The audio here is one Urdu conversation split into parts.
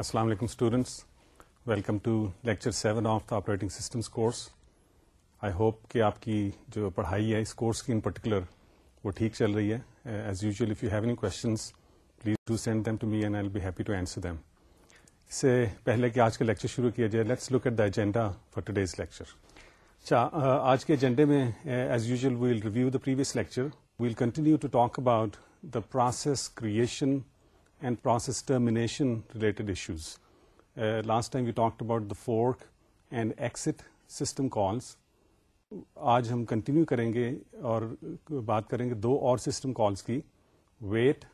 السلام علیکم students welcome to lecture seven of the operating systems course I hope کہ آپ کی جو پڑھائی ہے اس کورس کی ان پرٹیکولر وہ ٹھیک چل رہی ہے as usual if you have any questions please do send them to me and I be happy to answer them اس سے پہلے کہ آج کا لیکچر شروع کیا جائے let's look at the agenda for today's lecture اچھا آج کے ایجنڈے میں as usual we'll review the previous lecture we'll continue to talk about the process creation and process termination related issues last time you talk about the fork and exit system calls آج ہم کنٹینیو کریں گے اور بات کریں گے دو اور سسٹم کالس کی wait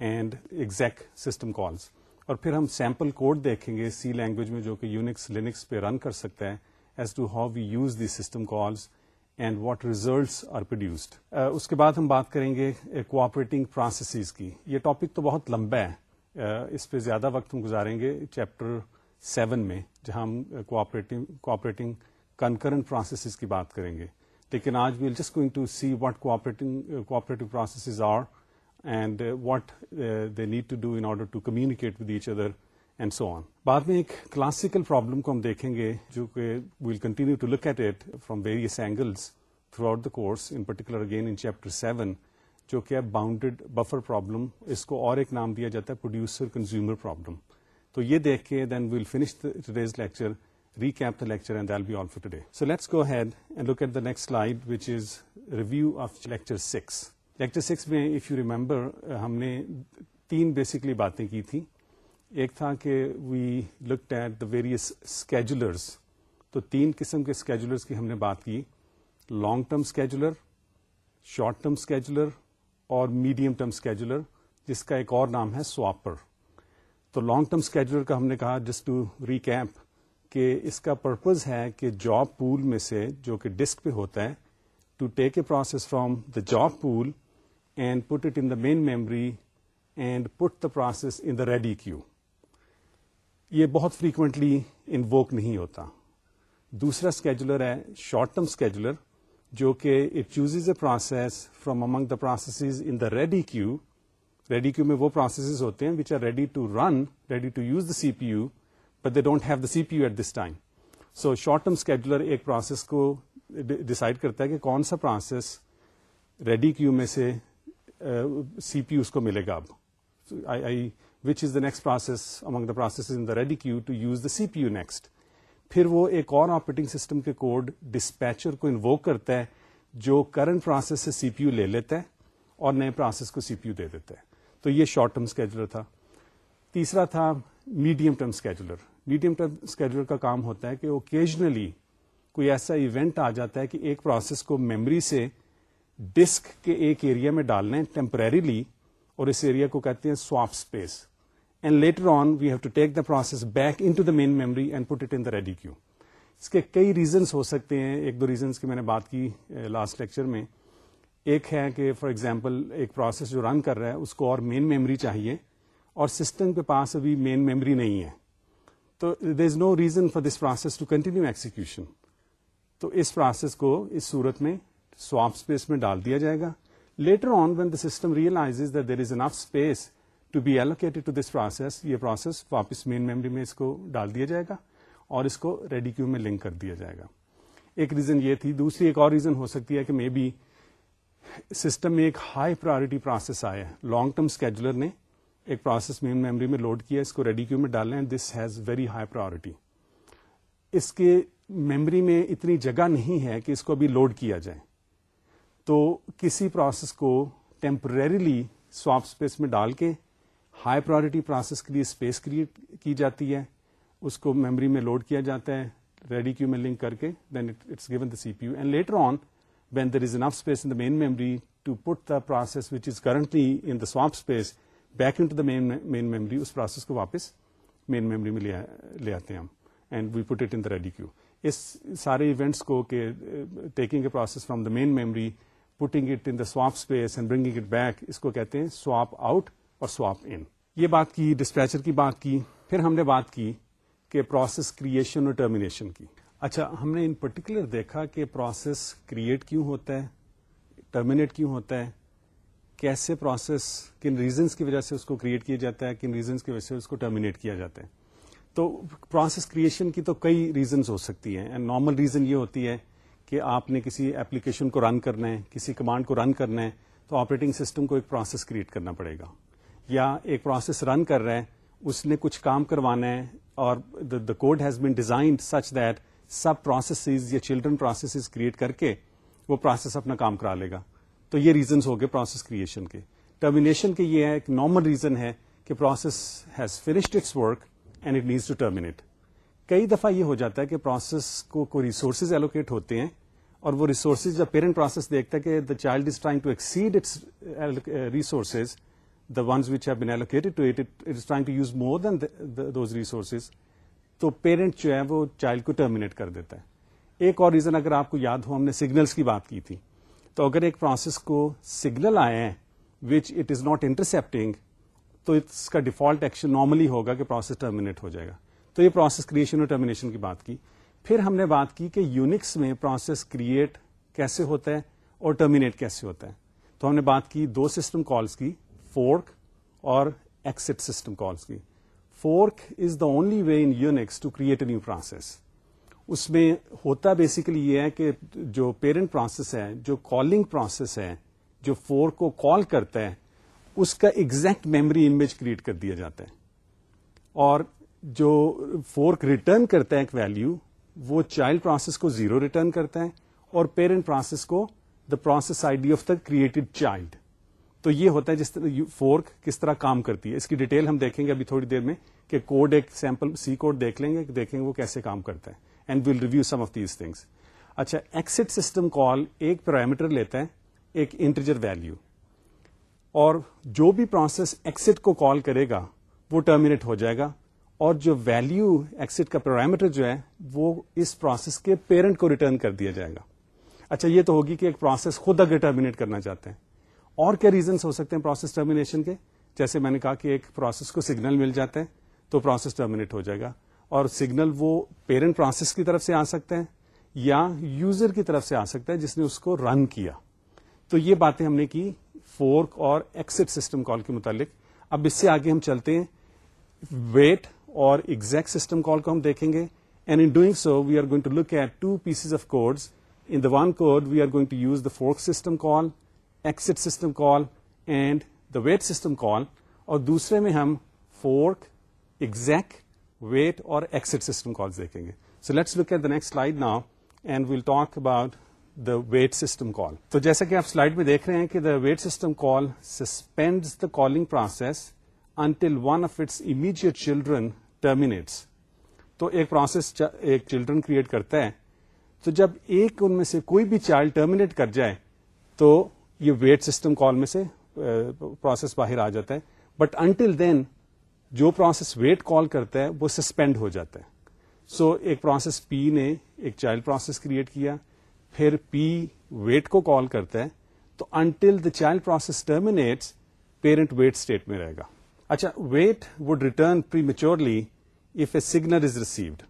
and exec system calls اور پھر ہم سیمپل کوڈ دیکھیں گے سی لینگویج میں جو کہ یونکس لینکس پہ رن کر سکتا ہے as to how we use the system calls and what results are produced اس کے بعد ہم بات کریں گے uh, کوآپریٹنگ پروسیسز کی. یہ ٹاپک تو بہت لمبا ہے. Uh, اس پہ زیادہ وقت ہم گزاریں گے چیپٹر سیون میں جہاں ہم کوآپریٹنگ کوآپریٹنگ کنکرنٹ پروسیسز کی بات کریں گے. لیکن آج we'll just going to see what cooperating cooperative processes are and what they need to do in order to communicate with each other and so on بعد میں ایک کلاسیکل پرابلم کو ہم دیکھیں گے، جو کہ we'll continue to look at it from various angles throughout the course in particular again in chapter seven جو کہ باؤنڈیڈ بفر پرابلم اس کو اور ایک نام دیا جاتا ہے پروڈیوسر کنزیومر پرابلم تو یہ دیکھ کے then we'll finish today's lecture recap the lecture and be all for today so let's go ahead and look at the next slide which is review of lecture six lecture six میں اف یو ریمبر ہم نے تین بیسکلی باتیں کی تھیں۔ ایک تھا کہ we looked at the various schedulers تو تین قسم کے اسکیجولرس کی ہم نے بات کی. Long term scheduler short term scheduler اور میڈیم ٹرم اسکیجولر جس کا ایک اور نام ہے سواپر تو لانگ ٹرم اسکیجولر کا ہم نے کہا جسٹ ٹو ریکیپ کہ اس کا پرپز ہے کہ جاب پول میں سے جو کہ ڈسک پہ ہوتا ہے to take a process from the job pool and put it in the main memory and put the process in the ready queue یہ بہت فریکوینٹلی انووک نہیں ہوتا۔ دوسرا اسکیجولر ہے شارٹ ٹرم اسکیجولر جو کہ it chooses a process from among the processes in the ready queue ready queue میں وہ پروسیسز ہوتے ہیں which are ready to run ready to use the C P U but they don't have the C P U at this time so short term scheduler ایک پروسیس کو ڈسائڈ کرتا ہے کہ کون سا پروسیس ریڈی کیو میں سے سی پی یو اس کو ملے گا اب۔ I which is the next process among the process in the ready queue to use the C P U next پھر وہ ایک اور آپریٹنگ سسٹم کے کوڈ ڈسپیچر کو انووک کرتا ہے جو کرنٹ پروسیس سے سی پی یو لے لیتا ہے اور نئے پروسیس کو سی پی یو دے دیتا ہے تو یہ شارٹ ٹرم اسکیجولر تھا تیسرا تھا medium term scheduler medium term scheduler کا کام ہوتا ہے کہ اوکیجنلی کوئی ایسا ایونٹ آ جاتا ہے کہ ایک پروسیس کو میموری سے ڈسک کے ایک ایریا میں ڈالنا ہے ٹیمپریریلی اور اس ایریا کو کہتے ہیں swap space and later on we have to take the process back into the main memory and put it in the ready queue اس کے کئی ریزنس ہو سکتے ہیں ایک دو ریزنس کی میں نے بات کی لاسٹ لیکچر میں ایک ہے کہ فار ایگزامپل ایک پروسیس جو رن کر رہا ہے اس کو اور مین میموری چاہیے اور سسٹم کے پاس ابھی مین میموری نہیں ہے تو there is no reason for this process to continue execution تو اس پروسیس کو اس صورت میں سواپ اسپیس میں ڈال دیا جائے گا later on when the system realize that there is enough space to be allocated to this process یہ پروسیس واپس مین میموری میں اس کو ڈال دیا جائے گا اور اس کو ریڈی کیو میں لنک کر دیا جائے گا۔ ایک ریزن یہ تھی، دوسری ایک اور ریزن ہو سکتی ہے کہ مے بی سسٹم میں ایک ہائی پرائرٹی پروسیس آیا لانگ ٹرم اسکیجولر نے ایک پروسیس مین میموری میں لوڈ کیا اس کو ریڈی کیو میں ڈالنا this has very high priority اس کے میموری میں اتنی جگہ نہیں ہے کہ اس کو ابھی لوڈ کیا جائے۔ تو کسی پروسیس کو ٹیمپریریلی سواپ اسپیس میں ڈال کے ہائی پرائرٹی پروسیس کے لیے اسپیس کریٹ کی جاتی ہے، اس کو میموری میں لوڈ کیا جاتا ہے، ریڈی کیو میں لنک کر کے then it's given the C P U and later on when there is enough space in the main memory to put the process which is currently in the swap space back into the main memory us process کو واپس مین میموری میں لے آتے ہیں ہم. And we put it in the ready queue اس سارے ایونٹس کو کہ taking a process from the main memory putting it in the swap space and bringing it back اس کو کہتے ہیں سواپ آؤٹ اور سواپ ان یہ بات کی ڈسپیچر کی بات کی، پھر ہم نے بات کی کہ پروسیس کریشن اور ٹرمینیشن کی۔ اچھا ہم نے ان پرٹیکولر دیکھا کہ پروسیس کریٹ کیوں ہوتا ہے ٹرمینیٹ کیوں ہوتا ہے، کیسے پروسیس کن ریزنس کی وجہ سے اس کو کریٹ کیا جاتا ہے، کن ریزنس کی وجہ سے اس کو ٹرمینیٹ کیا جاتا ہے۔ تو پروسیس کریشن کی تو کئی ریزنز ہو سکتی ہیں۔ نارمل ریزن یہ ہوتی ہے کہ آپ نے کسی ایپلیکیشن کو رن کرنا ہے، کسی کمانڈ کو رن کرنا ہے، تو آپریٹنگ سسٹم کو ایک پروسیس کریٹ کرنا پڑے گا۔ یا ایک پروسیس رن کر رہا ہے اس نے کچھ کام کروانا ہے اور the code has been designed such that sub processes یا چلڈرن پروسیسز کریٹ کر کے وہ پروسیس اپنا کام کرا لے گا۔ تو یہ ریزنس ہو گئے پروسیس کریشن کے۔ ٹرمینیشن کے یہ ایک نارمل ریزن ہے کہ process has finished its work and it needs to terminate کئی دفعہ یہ ہو جاتا ہے کہ پروسیس کو کوئی ریسورسز ایلوکیٹ ہوتے ہیں اور وہ ریسورسز جب پیرنٹ پروسیس دیکھتا ہے کہ the child is trying to exceed its resources the ones which have been allocated to it it is trying to use more than those resources تو پیرنٹ جو ہے وہ چائلڈ کو ٹرمینیٹ کر دیتا ہے۔ ایک اور ریزن اگر آپ کو یاد ہو، ہم نے سگنلس کی بات کی تھی۔ تو اگر ایک پروسیس کو سگنل آئے ہیں which it is not intercepting تو اس کا ڈیفالٹ ایکشن نارملی ہوگا کہ پروسیس ٹرمینیٹ ہو جائے گا۔ تو یہ پروسیس کریشن اور ٹرمینیشن کی بات کی۔ پھر ہم نے بات کی کہ یونکس میں پروسیس کریٹ کیسے ہوتا ہے اور ٹرمینیٹ کیسے ہوتا ہے۔ تو ہم نے بات کی دو سسٹم کالس کی۔ فورک اور ایکسٹ سسٹم کالس کی fork is the only way in Unix to create a new process اس میں ہوتا بیسیکلی یہ ہے کہ جو پیرنٹ پروسیس ہے جو کالنگ پروسیس ہے جو فور کو کال کرتا ہے اس کا ایگزیکٹ میموری امیج کریٹ کر دیا جاتا ہے اور جو فورک ریٹرن کرتا ہے ایک ویلو وہ چائلڈ پروسیس کو زیرو ریٹرن کرتا ہے اور پیرنٹ پروسیس کو the process I D of the created child تو یہ ہوتا ہے جس طرح فورک کس طرح کام کرتی ہے۔ اس کی ڈیٹیل ہم دیکھیں گے ابھی تھوڑی دیر میں کہ کوڈ ایک سیمپل سی کوڈ دیکھ لیں گے، دیکھیں گے وہ کیسے کام کرتا ہے۔ And will review some of these things اچھا ایکسٹ سسٹم کال ایک پیرامیٹر لیتا ہے، ایک انٹرجر ویلو اور جو بھی پروسیس ایکسٹ کو کال کرے گا، وہ ٹرمینیٹ ہو جائے گا۔ اور جو ویلو ایکسٹ کا پیرامیٹر جو ہے، وہ اس پروسیس کے پیرنٹ کو ریٹرن کر دیا جائے گا۔ اچھا یہ تو ہوگی کہ ایک پروسیس خود اگر ٹرمینیٹ کرنا چاہتے ہیں اور کیا ریزنس ہو سکتے ہیں پروسیس ٹرمینیشن کے؟ جیسے میں نے کہا کہ ایک پروسیس کو سگنل مل جاتا ہے تو پروسیس ٹرمینیٹ ہو جائے گا۔ اور سگنل وہ پیرنٹ پروسیس کی طرف سے آ سکتے ہیں یا یوزر کی طرف سے آ سکتا ہے جس نے اس کو رن کیا۔ تو یہ باتیں ہم نے کی فورک اور ایکسٹ سسٹم کال کے متعلق۔ اب اس سے آگے ہم چلتے ہیں۔ ویٹ اور ایگزیکٹ سسٹم کال کو ہم دیکھیں گے۔ And in doing so we are going to look at two pieces of code in the one code we are going to use the fork system call exit system call and the wait system call اور دوسرے میں ہم فورک ایگزیکٹ ویٹ اور ایکسٹ سسٹم کال دیکھیں گے. So let's look at the next slide now and we'll talk about the wait system call تو جیسا کہ آپ سلائڈ میں دیکھ رہے ہیں کہ the wait system call suspend the calling process until one of its immediate children terminates تو ایک پروسیس ایک چلڈرن کریٹ کرتا ہے. تو جب ایک ان میں سے کوئی بھی چائلڈ ٹرمینیٹ کر جائے تو یہ ویٹ سسٹم کال میں سے uh, پروسیس باہر آ جاتا ہے. بٹ انٹل دین جو پروسیس ویٹ کال کرتا ہے وہ سسپینڈ ہو جاتا ہے. سو so, ایک پروسیس پی نے ایک چائلڈ پروسیس کریٹ کیا. پھر پی ویٹ کو کال کرتا ہے. تو until the child process terminates parent wait state میں رہے گا. اچھا wait would return prematurely if a signal is received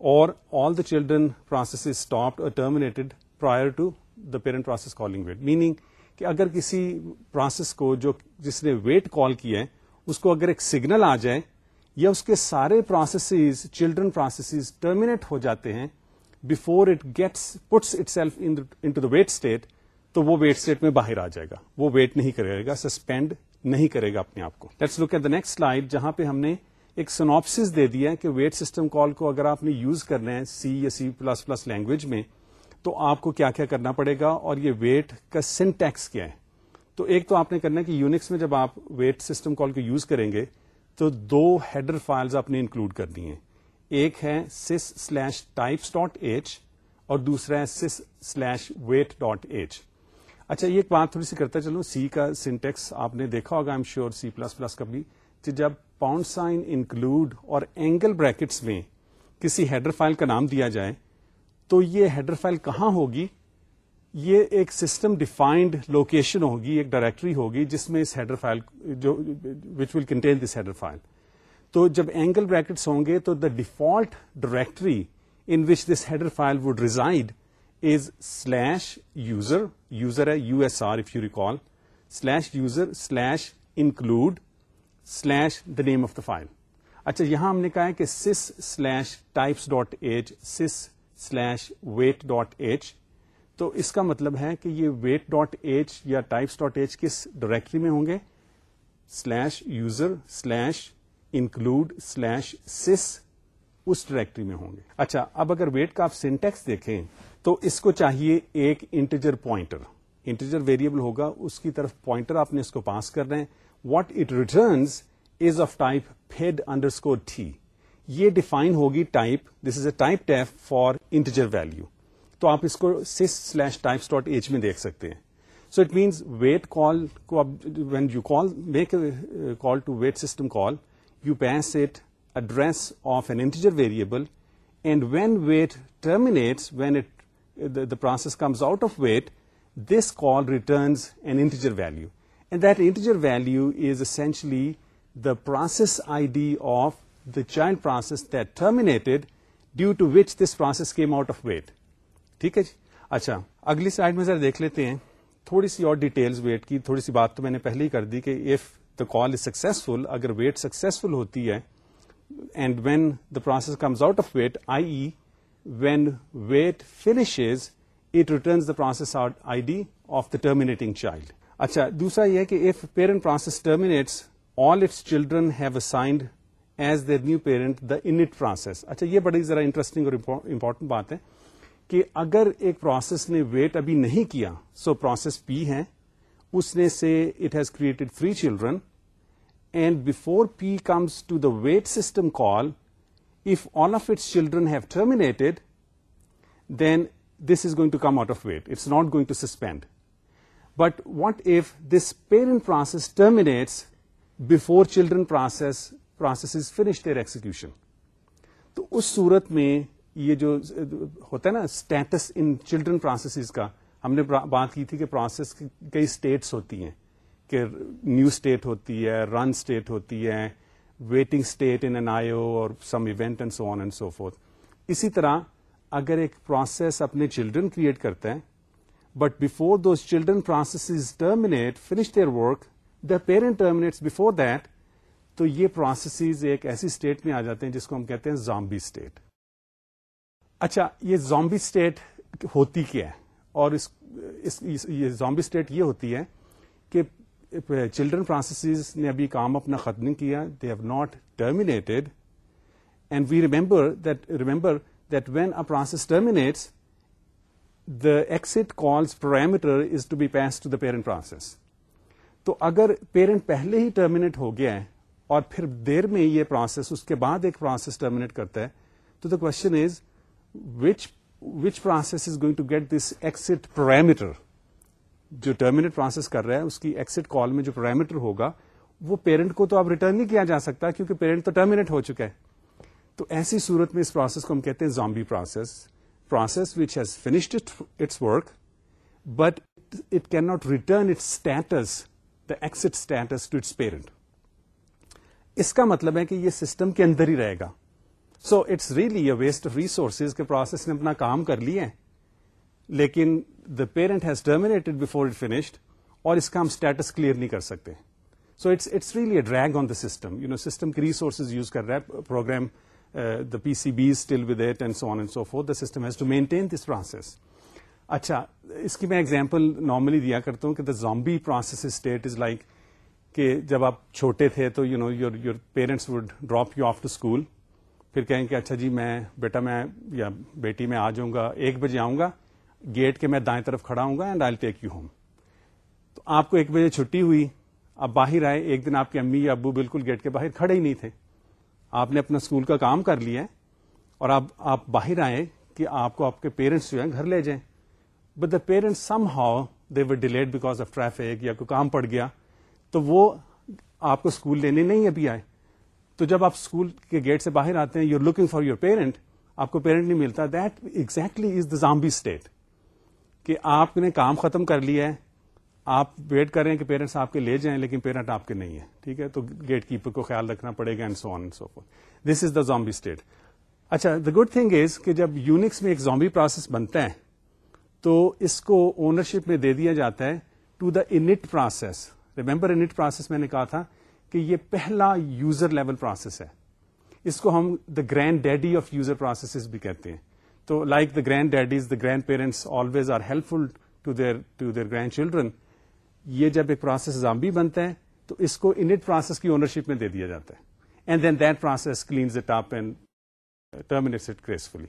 اور all the children process is stopped اور terminated prior to the parent process calling wait meaning کہ اگر کسی پروسیس کو جو جس نے ویٹ کال کیا ہے، اس کو اگر ایک سگنل آ جائے یا اس کے سارے پروسیسز چلڈرن پروسیسز ٹرمینیٹ ہو جاتے ہیں before it gets puts itself into the wait state تو وہ ویٹ اسٹیٹ میں باہر آ جائے گا۔ وہ ویٹ نہیں کرے گا سسپینڈ نہیں کرے گا اپنے آپ کو۔ Let's look at the next slide جہاں پہ ہم نے ایک سنوپس دے دیا کہ ویٹ سسٹم کال کو اگر آپ نے یوز کرنا ہے سی یا سی پلس پلس لینگویج میں تو آپ کو کیا کیا کرنا پڑے گا اور یہ ویٹ کا سنٹیکس کیا ہے؟ تو ایک تو آپ نے کرنا ہے کہ یونکس میں جب آپ ویٹ سسٹم کال کو یوز کریں گے تو دو ہیڈر فائلز آپ نے انکلوڈ کرنی ہے ایک ہے sys slash types dot H اور دوسرا ہے sys slash wait dot H اچھا یہ ایک بات تھوڑی سی کرتا چلو سی کا سنٹیکس آپ نے دیکھا ہوگا am sure C plus plus کا بھی کہ جب پاؤنڈ سائن انکلوڈ اور اینگل بریکٹس میں کسی ہیڈر فائل کا نام دیا جائے تو یہ ہیڈر فائل کہاں ہوگی؟ یہ ایک سسٹم ڈیفائنڈ لوکیشن ہوگی، ایک ڈائریکٹری ہوگی، جس میں اس ہیڈر فائل جو which will contain this header file تو جب اینگل بریکٹس ہوں گے، تو the default directory in which this header file would reside is slash user user ہے U S R if you recall slash user slash include slash the name of the file اچھا یہاں ہم نے کہا ہے کہ sys slash types dot H sys slash wait dot H تو اس کا مطلب ہے کہ یہ ویٹ ڈاٹ ایچ یا ٹائپس ڈاٹ ایچ کس ڈائریکٹری میں ہوں گے؟ Slash user slash include slash sys اس ڈائریکٹری میں ہوں گے۔ اچھا اب اگر ویٹ کا آپ سینٹیکس دیکھیں تو اس کو چاہیے ایک انٹیجر پوائنٹر انٹیجر ویریبل ہوگا، اس کی طرف پوائنٹر آپ نے اس کو پاس کر رہے ہیں۔ What it returns is of type pid underscore یہ ڈیفائن ہوگی type this is a type type for integer value تو آپ اس کو sys slash type dot H میں دیکھ سکتے ہیں. So it means wait call کو اب when you call make call to wait system call you pass it address of an integer variable and when wait terminate when it the process comes out of wait this call returns an integer value and that integer value is essentially the process I D of the child process that terminated, due to which this process came out of wait. ٹھیک ہے جی؟ اچھا اگلی سلائڈ میں ذرا دیکھ لیتے ہیں۔ تھوڑی سی اور ڈیٹیلز ویٹ کی تھوڑی سی بات تو میں نے پہلے ہی کر دی کہ if the call is successful اگر ویٹ سکسیزفل ہوتی ہے and when the process comes out of wait I E when wait finishes it returns the process I D of the terminating child اچھا دوسرا یہ کہ if parent process terminates all its children have assigned as their new parent the init process اچھا یہ بڑی ذرا انٹرسٹنگ اور امپورٹنٹ بات ہے کہ اگر ایک پروسیس نے ویٹ ابھی نہیں کیا سو پروسیس پی ہے، اس نے سے it has created three children and before P comes to the wait system call if all of its children have terminated then this is going to come out of wait it's not going to suspend but what if this parent process terminates before children process process is finish their execution تو اس صورت میں یہ جو ہوتا ہے نا اسٹیٹس ان چلڈرن پروسیسز کا، ہم نے بات کی تھی کہ پروسیس کئی اسٹیٹس ہوتی ہیں، کہ نیو اسٹیٹ ہوتی ہے رن اسٹیٹ ہوتی ہے waiting state in an I O or some event and so on and so forth اسی طرح اگر ایک پروسیس اپنے چلڈرن کریٹ کرتا ہے but before those children process terminate finish their work the parent terminate before that تو یہ پروسیسز ایک ایسی اسٹیٹ میں آ جاتے ہیں جس کو ہم کہتے ہیں زامبی اسٹیٹ اچھا یہ زامبی اسٹیٹ ہوتی کیا ہے؟ اور اس, اس یہ زامبی اسٹیٹ یہ ہوتی ہے کہ چلڈرن پروسیسز نے ابھی کام اپنا ختم نہیں کیا they have not terminated and we remember that remember that when a process terminates the exit calls parameter is to be pass to the parent process تو اگر پیرنٹ پہلے ہی ٹرمینیٹ ہو گیا ہے اور پھر دیر میں یہ پروسیس اس کے بعد ایک پروسیس ٹرمینیٹ کرتا ہے، تو the question is which which process is going to get this exit parameter جو ٹرمینیٹ پروسیس کر رہا ہے، اس کی ایکسٹ کال میں جو پیرامیٹر ہوگا، وہ پیرنٹ کو تو اب ریٹرن نہیں کیا جا سکتا کیونکہ پیرنٹ تو ٹرمینیٹ ہو چکا ہے۔ تو ایسی صورت میں اس پروسیس کو ہم کہتے ہیں zombie process process which has finished its work but it can not return its status the exit status to its parent اس کا مطلب ہے کہ یہ سسٹم کے اندر ہی رہے گا۔ So it's really a waste of resources کے پروسیس نے اپنا کام کر لیے لیکن the parent has terminated before it finished اور اس کا ہم اسٹیٹس کلیئر نہیں کر سکتے۔ So it's it's really a drag on the system you know system کی ریسورسز یوز کر رہا ہے۔ Program the P C B still with it and so on and so forth the system has to maintain this process اچھا اس کی میں ایگزامپل نارملی دیا کرتا ہوں کہ the zombie process state is like کہ جب آپ چھوٹے تھے تو you know your your parents would drop you off to school پھر کہیں کہ اچھا جی میں بیٹا، میں یا بیٹی، میں آ جاؤں گا، ایک بجے آؤں گا، گیٹ کے میں دائیں طرف کھڑا ہوں گا and I take you home تو آپ کو ایک بجے چھٹی ہوئی اب باہر آئے، ایک دن آپ کے امی یا ابو بالکل گیٹ کے باہر کھڑے ہی نہیں تھے۔ آپ نے اپنا اسکول کا کام کر لیا اور اب آپ باہر آئے کہ آپ کو آپ کے پیرنٹس جو ہیں گھر لے جائیں۔ But the parents somehow they were delayed because of traffic یا کوئی کام پڑ گیا۔ تو وہ آپ کو اسکول لینے نہیں ابھی آئے۔ تو جب آپ اسکول کے گیٹ سے باہر آتے ہیں you looking for your parent آپ کو پیرنٹ نہیں ملتا۔ That exactly is the zombie state کہ آپ نے کام ختم کر لیا ہے۔ آپ ویٹ کر رہے ہیں کہ پیرنٹس آپ کے لے جائیں، لیکن پیرنٹ آپ کے نہیں ہے ٹھیک ہے؟ تو گیٹ کیپر کو خیال رکھنا پڑے گا and so on so this is the zombie state اچھا دا گڈ تھنگ از کہ جب یونکس میں ایک زامبی پروسیس بنتا ہے، تو اس کو اونرشپ میں دے دیا جاتا ہے to the init process remember init process میں نے کہا تھا کہ یہ پہلا یوزر لیول پروسیس ہے۔ اس کو ہم the granddaddy of user processes بھی کہتے ہیں۔ تو like the granddaddies the grandparents always are helpful to their to their grandchildren یہ جب ایک پروسیس زامبی بنتا ہے، تو اس کو انٹ پروسیس کی اونرشپ میں دے دیا جاتا ہے۔ And then that process cleans it up and terminates it gracefully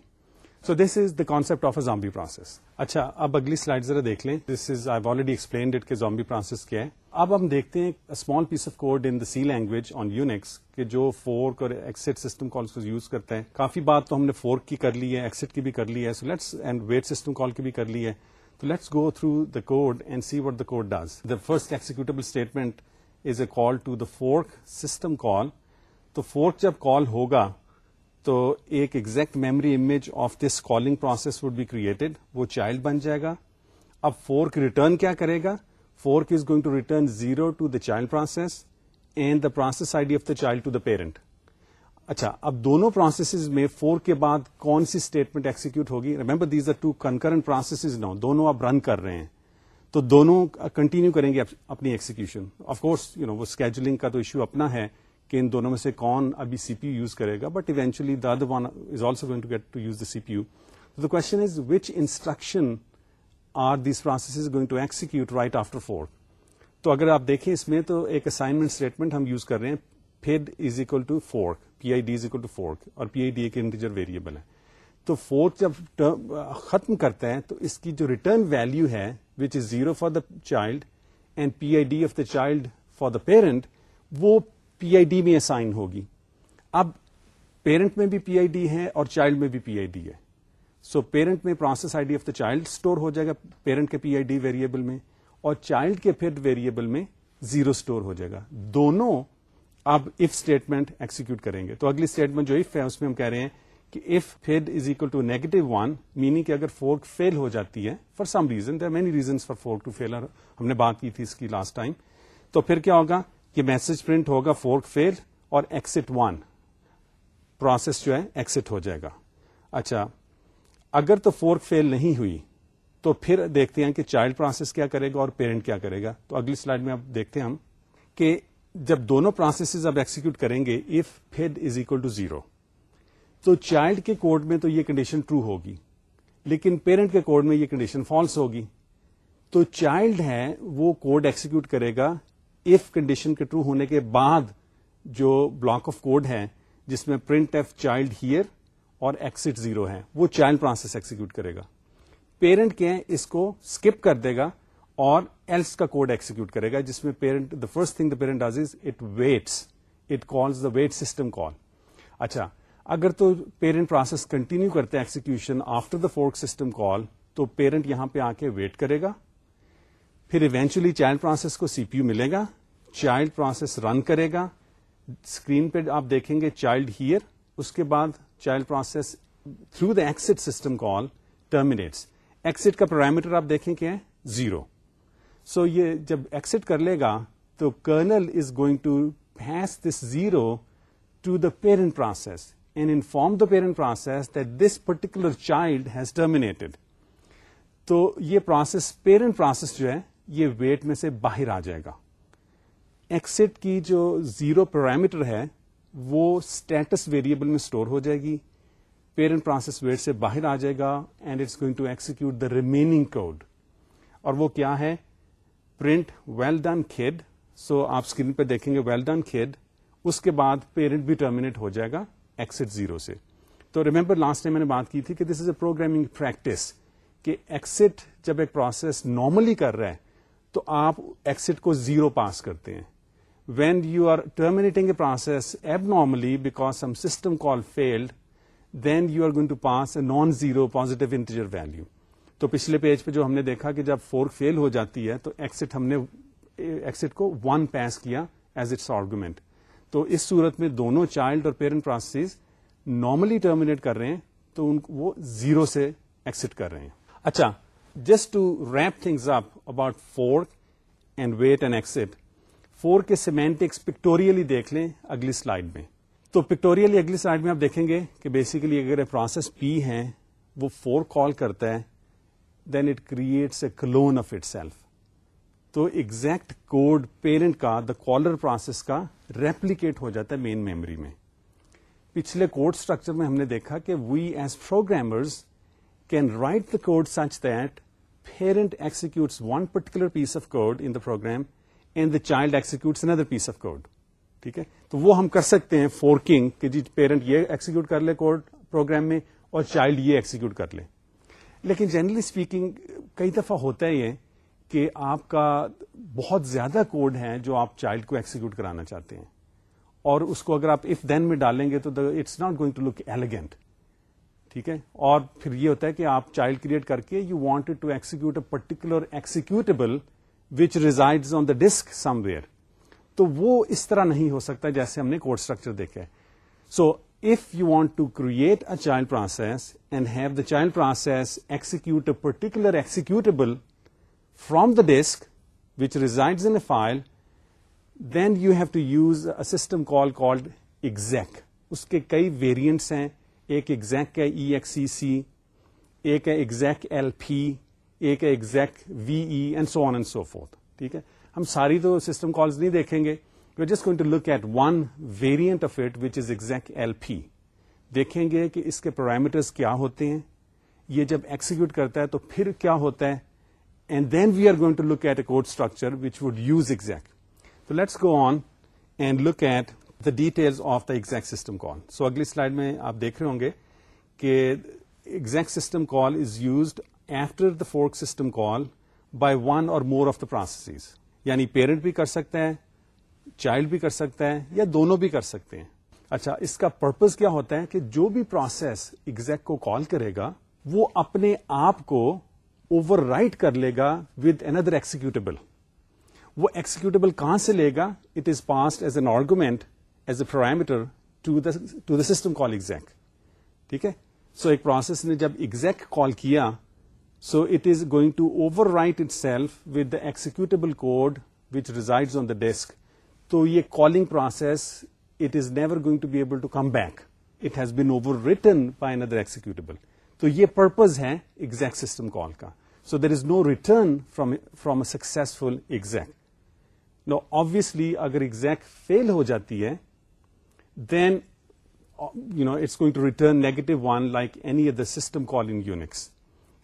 so this is the concept of a zombie process اچھا اب اگلی سلائڈ ذرا دیکھ لیں۔ This is I already explained it کہ زامبی پروسیس کیا ہے۔ اب ہم دیکھتے ہیں small piece of code in the C language on Unix کہ جو فورک اور ایکسٹ سسٹم کال کو یوز کرتا ہے۔ کافی بات تو ہم نے فورک کی کر لی ہے ایکسٹ کی بھی کر لی ہے so let's and wait system call کی بھی کر لی ہے۔ تو let's go through the code and see what the code does the first executable statement is a call to the fork system call تو فورک جب کال ہوگا تو ایک exact memory image of this calling process would be created وہ چائلڈ بن جائے گا۔ اب فورک ریٹرن کیا کرے گا؟ Fork is going to return zero to the child process and the process I D of the child to the parent اچھا اب دونوں پروسیسز میں فور کے بعد کون سی اسٹیٹمنٹ ایکسیکیوٹ ہوگی remember these are two concurrent processes no دونوں آپ رن کر رہے ہیں تو دونوں کنٹینیو کریں گے اپنی execution of course you know وہ اسکیجولنگ کا تو ایشو اپنا ہے کہ ان دونوں میں سے کون ابھی سی پی یو یوز کرے گا but eventually the one is also going to get to use the C P U the question is which instruction are these process going to execute right after fork. تو اگر آپ دیکھیں اس میں تو ایک اسائنمنٹ اسٹیٹمنٹ ہم یوز کر رہے ہیں pid is equal to fork P I D is equal to fork اور پی آئی ڈی ایک انٹیجر ویریبل ہے۔ تو فورک جب ختم کرتا ہے تو اس کی جو ریٹرن ویلو ہے which is zero for the child and P I D of the child for the parent وہ پی آئی ڈی میں اسائن ہوگی۔ اب پیرنٹ میں بھی پی آئی ڈی ہے اور چائلڈ میں بھی پی آئی ڈی ہے۔ سو پیرنٹ میں process I D of the child store ہو جائے گا پیرنٹ کے پی آئی ڈی ویریبل میں اور چائلڈ کے پھر ویریبل میں زیرو اسٹور ہو جائے گا۔ دونوں اب اف اسٹیٹمنٹ ایکسیکیوٹ کریں گے۔ تو اگلی اسٹیٹمنٹ جو اف ہے، اس میں ہم کہہ رہے ہیں کہ if PID is equal to negative one meaning کہ اگر فورک فیل ہو جاتی ہے for some reason there many reason for fork to fail ہم نے بات کی تھی اس کی لاسٹ ٹائم تو پھر کیا ہوگا کہ میسج پرنٹ ہوگا فورک فیل اور ایکسٹ ون پروسیس جو ہے ایکسٹ ہو جائے گا۔ اچھا اگر تو فورک فیل نہیں ہوئی، تو پھر دیکھتے ہیں کہ چائلڈ پروسیس کیا کرے گا اور پیرنٹ کیا کرے گا۔ تو اگلی سلائڈ میں اب دیکھتے ہیں ہم کہ جب دونوں پروسیسز اب ایکسیکیوٹ کریں گے if PID is equal to zero تو چائلڈ کے کوڈ میں تو یہ کنڈیشن ٹرو ہوگی، لیکن پیرنٹ کے کوڈ میں یہ کنڈیشن فالس ہوگی۔ تو چائلڈ ہے وہ کوڈ ایکسیکیوٹ کرے گا اف کنڈیشن کے ٹرو ہونے کے بعد جو بلاک آف کوڈ ہے جس میں پرنٹ ایف چائلڈ ہیئر اور ایکسٹ زیرو ہے وہ چائلڈ پروسیس ایکسیکیوٹ کرے گا۔ پیرنٹ کے اس کو اسکپ کر دے گا اور ایلس کا کوڈ ایکسیکیوٹ کرے گا، جس میں parent the first thing the parent does is it waits it calls the wait system call اچھا اگر تو پیرنٹ پروسیس کنٹینیو کرتے ہیں execution after the fork system call تو پیرنٹ یہاں پہ آ کے ویٹ کرے گا۔ پھر ایونچولی چائلڈ پروسیس کو سی پی یو ملے گا۔ چائلڈ پروسیس رن کرے گا۔ اسکرین پہ آپ دیکھیں گے چائلڈ ہیئر اس کے بعد child process through the exit system call terminates exit کا پیرامیٹر آپ دیکھیں کیا ہے زیرو سو یہ جب ایکسٹ کر لے گا تو kernel is going to has this zero to the parent process and inform the parent process that this particular child has terminated تو یہ پروسیس پیرنٹ پروسیس جو ہے، یہ ویٹ میں سے باہر آ جائے گا. ایکسٹ کی جو زیرو پیرامیٹر ہے وہ اسٹیٹس ویریبل میں اسٹور ہو جائے گی۔ پیرنٹ پروسیس ویٹ سے باہر آ جائے گا and it's going to execute the remaining code اور وہ کیا ہے؟ Print well done kid so آپ اسکرین پہ دیکھیں گے ویل ڈن کھیڈ اس کے بعد پیرنٹ بھی ٹرمینیٹ ہو جائے گا ایکسٹ زیرو سے۔ تو ریمبر لاسٹ ٹائم میں نے بات کی تھی کہ this is a programming practice کہ ایکسٹ جب ایک پروسیس نارملی کر رہا ہے تو آپ ایکسٹ کو زیرو پاس کرتے ہیں۔ When you are terminating a process abnormally because some system call failed then you are going to pass a non zero positive integer value تو پچھلے پیج پہ جو ہم نے دیکھا کہ جب فور فیل ہو جاتی ہے تو ایکسٹ ہم نے ایکسٹ کو ون پیس کیا ایز اٹس آرگومنٹ تو اس صورت میں دونوں چائلڈ اور پیرنٹ پروسیس نارملی ٹرمینیٹ کر رہے ہیں تو ان وہ زیرو سے ایکسٹ کر رہے ہیں. اچھا just to wrap things up about fork and wait and exit fork کے سیمینٹکس پکٹوریلی دیکھ لیں اگلی سلائڈ میں۔ تو پکٹوریل اگلی سائڈ میں آپ دیکھیں گے کہ بیسیکلی اگر پروسیس پی ہے وہ فور کال کرتا ہے دین it creates a clone of it self تو ایگزیکٹ کوڈ پیرنٹ کا دا کالر پروسیس کا ریپلیکیٹ ہو جاتا ہے مین میموری میں۔ پچھلے کوڈ اسٹرکچر میں ہم نے دیکھا کہ we as programmers can write the code such that parent executes one particular piece of code in the program and the child executes another piece of code ٹھیک ہے؟ تو وہ ہم کر سکتے ہیں فورکنگ کہ جی پیرنٹ یہ ایکسیکیوٹ کر لے کوڈ پروگرام میں اور چائلڈ یہ ایکسیکیوٹ کر لے۔ لیکن جنرلی اسپیکنگ کئی دفعہ ہوتا ہے یہ کہ آپ کا بہت زیادہ کوڈ ہے جو آپ چائلڈ کو ایکسیکیوٹ کرانا چاہتے ہیں۔ اور اس کو اگر آپ اف دین میں ڈالیں گے تو it's not going to look elegant ٹھیک ہے؟ اور پھر یہ ہوتا ہے کہ آپ چائلڈ کریٹ کر کے you want to execute a particular executable which reside on the disk somewhere تو وہ اس طرح نہیں ہو سکتا جیسے ہم نے کوڈ اسٹرکچر دیکھا ہے. So if you want to create a child process and have the child process execute a particular executable from the disk which resides in a file then you have to use a system call called exec اس کے کئی ویریئنٹس ہیں ایک ایگزیک ہے ای ایکس سی سی ایک ہے ایگزیک ایل پی ایک ہے exec V E and so on and so forth ٹھیک ہے؟ ہم ساری تو سسٹم کالز نہیں دیکھیں گے. We just going to look at one variant of it which is exec L P دیکھیں گے کہ اس کے پیرامیٹرز کیا ہوتے ہیں. یہ جب ایکسیکیوٹ کرتا ہے تو پھر کیا ہوتا ہے؟ And then we are going to look at a code structure which would use exec تو let's go on and look at the details of the exec system call so اگلی سلائڈ میں آپ دیکھ رہے ہوں گے کہ exec system call is used after the fork system call by one or more of the process یعنی پیرنٹ بھی کر سکتا ہے چائلڈ بھی کر سکتا ہے یا دونوں بھی کر سکتے ہیں. اچھا اس کا پرپز کیا ہوتا ہے کہ جو بھی پروسیس ایگزیکٹ کو کال کرے گا، وہ اپنے آپ کو اوور رائٹ کر لے گا ود اندر ایکسیکیوٹیبل وہ ایکسیکیوٹیبل کہاں سے لے گا؟ It is passed as an argument as a parameter to the system call exec ٹھیک ہے؟ سو ایک پروسیس نے جب ایگزیکٹ کال کیا so it is going to overwrite itself with the executable code which reside on the disk تو یہ calling process it is never going to be able to come back it has been overwritten by another executable تو یہ پرپز ہے ایگزیکٹ سسٹم کال کا so there is no return from a successful exec no obviously اگر ایگزیکٹ فیل ہو جاتی ہے then you know it's going to return negative one like any other system call in Unix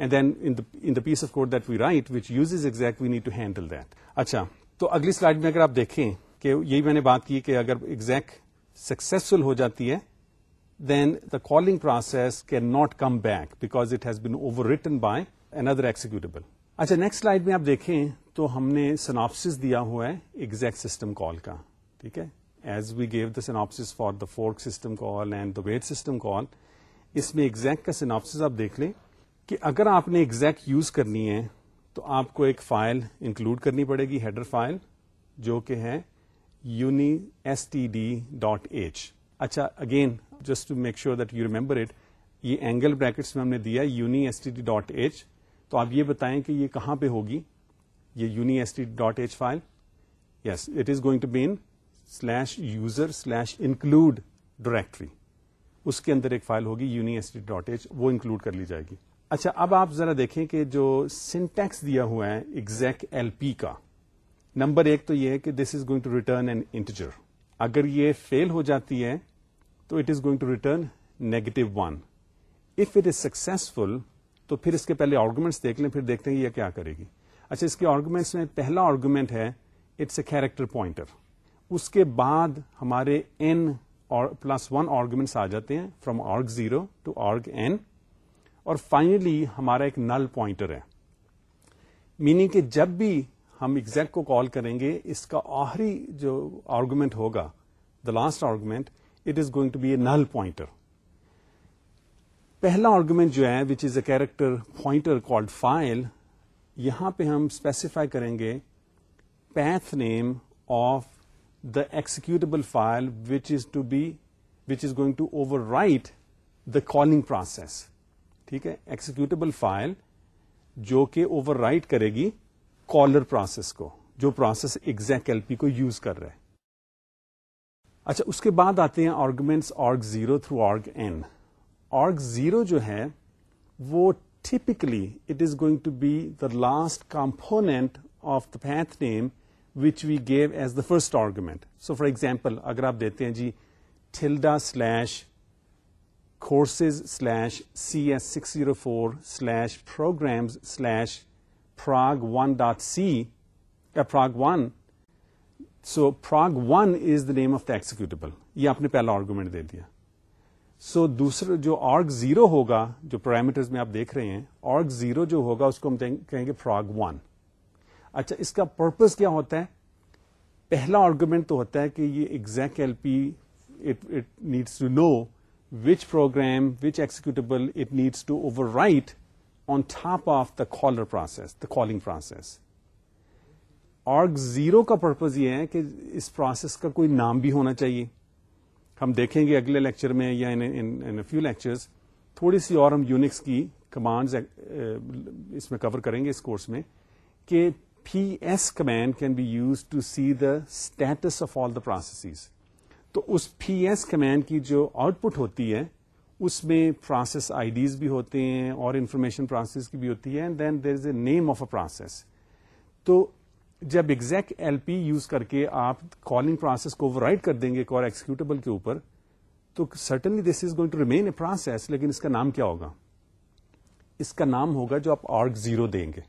and then in the piece of code that we write which uses exec we need to handle that اچھا تو اگلی سلائڈ میں اگر آپ دیکھیں کہ یہی میں نے بات کی کہ اگر ایگزیکٹ سکسیسفل ہو جاتی ہے then the calling process can not come back because it has been overwritten by another executable اچھا نیکسٹ سلائڈ میں آپ دیکھیں تو ہم نے سناپس دیا ہوا ہے ایگزیکٹ سسٹم کال کا ٹھیک ہے as we gave the synopsis for the fork system call and the wait system call اس میں ایگزیکٹ کا سناپس آپ دیکھ لیں کہ اگر آپ نے ایگزیکٹ یوز کرنی ہے تو آپ کو ایک فائل انکلوڈ کرنی پڑے گی ہیڈر فائل جو کہ ہے uni S T D dot H اچھا again just to make sure that you remember it یہ اینگل بریکٹس میں ہم نے دیا uni S T D dot H تو آپ یہ بتائیں کہ یہ کہاں پہ ہوگی؟ یہ uni S T dot H file yes it is going to be in slash user slash include directory اس کے اندر ایک فائل ہوگی uni S T dot H وہ انکلوڈ کر لی جائے گی۔ اچھا اب آپ ذرا دیکھیں کہ جو سنٹیکس دیا ہوا ہے ایگزیکٹ ایل پی کا، نمبر ایک تو یہ ہے کہ this is going to return an integer اگر یہ فیل ہو جاتی ہے تو it is going to return negative one if it is successful تو پھر اس کے پہلے آرگومنٹس دیکھ لیں، پھر دیکھتے ہیں یہ کیا کرے گی۔ اچھا اس کے آرگومنٹس میں پہلا آرگومنٹ ہے اٹس اے کیریکٹر پوائنٹر اس کے بعد ہمارے این پلس ون آرگومنٹس آ جاتے ہیں from arg zero to arg N اور فائنلی ہمارا ایک نل پوائنٹر ہے۔ میننگ کہ جب بھی ہم ایگزیکٹ کو کال کریں گے، اس کا آخری جو آرگومنٹ ہوگا the last argument it is going to be a null pointer پہلا آرگومنٹ جو ہے which is a character pointer called file یہاں پہ ہم اسپیسیفائی کریں گے path name of the executable file which is to be which is going to overwrite the calling process ٹھیک ہے ایکسیکیوٹیبل فائل جو کہ اوور رائٹ کرے گی کالر پروسیس کو، جو پروسیس ایگزیکٹ ایل پی کو یوز کر رہے اچھا اس کے بعد آتے ہیں arguments arg zero through arg N arg zero جو ہے، وہ typically it is going to be the last component of the path name which we gave as the first argument so for example اگر آپ دیتے ہیں جی tilde slash courses slash cs604 slash programs slash prog1.c, prog1. So prog1 is the name of the executable. یہ آپ نے پہلا آرگومنٹ دے دیا سو so, دوسرا جو آرگ زیرو ہوگا جو پیرامیٹرز میں آپ دیکھ رہے ہیں آرگ زیرو جو ہوگا اس کو ہم کہیں گے فراگ ون اچھا اس کا پرپز کیا ہوتا ہے پہلا آرگومنٹ تو ہوتا ہے کہ یہ exec L P it needs to know which program which executable it needs to overwrite on top of the caller process the calling process arg zero کا پرپز یہ ہے کہ اس پروسیس کا کوئی نام بھی ہونا چاہیے ہم دیکھیں گے اگلے لیکچر میں یا فیو لیکچرز تھوڑی سی اور ہم یونکس کی کمانڈز اس میں کور کریں گے اس کورس میں کہ P S command can be use to see the status of all the processes تو اس پی ایس کمینڈ کی جو آؤٹ پٹ ہوتی ہے، اس میں پروسیس آئی ڈیز بھی ہوتے ہیں اور انفارمیشن پروسیس کی بھی ہوتی ہے دین there is a name of a process تو جب ایگزیکٹ ایل پی یوز کر کے آپ کالنگ پروسیس کو اوور کر دیں گے ایک اور ایکسیکیوٹیبل کے اوپر، تو certainly this is going to remain a process لیکن اس کا نام کیا ہوگا؟ اس کا نام ہوگا جو آپ آرگ زیرو دیں گے.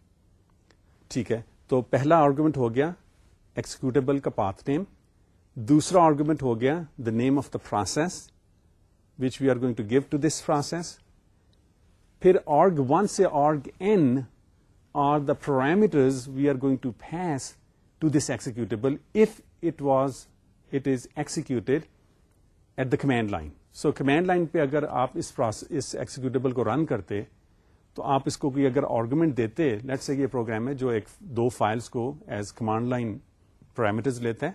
ٹھیک ہے؟ تو پہلا آرگومنٹ ہو گیا ایکسیکیوٹیبل کا پاتھ نیم دوسرا آرگومنٹ ہو گیا the name of the process which we are going to give to this process پھر آرگ ون سے arg N are the are the parameters we are going to pass to this executable if it is executed at the command line. So command line پہ اگر آپ اس اس ایکسیکیوٹیبل کو رن کرتے، تو آپ اس کو کوئی اگر آرگومنٹ دیتے لیٹ سے یہ پروگرام ہے جو ایک دو فائلس کو ایز کمانڈ لائن پیرامیٹرز لیتا ہے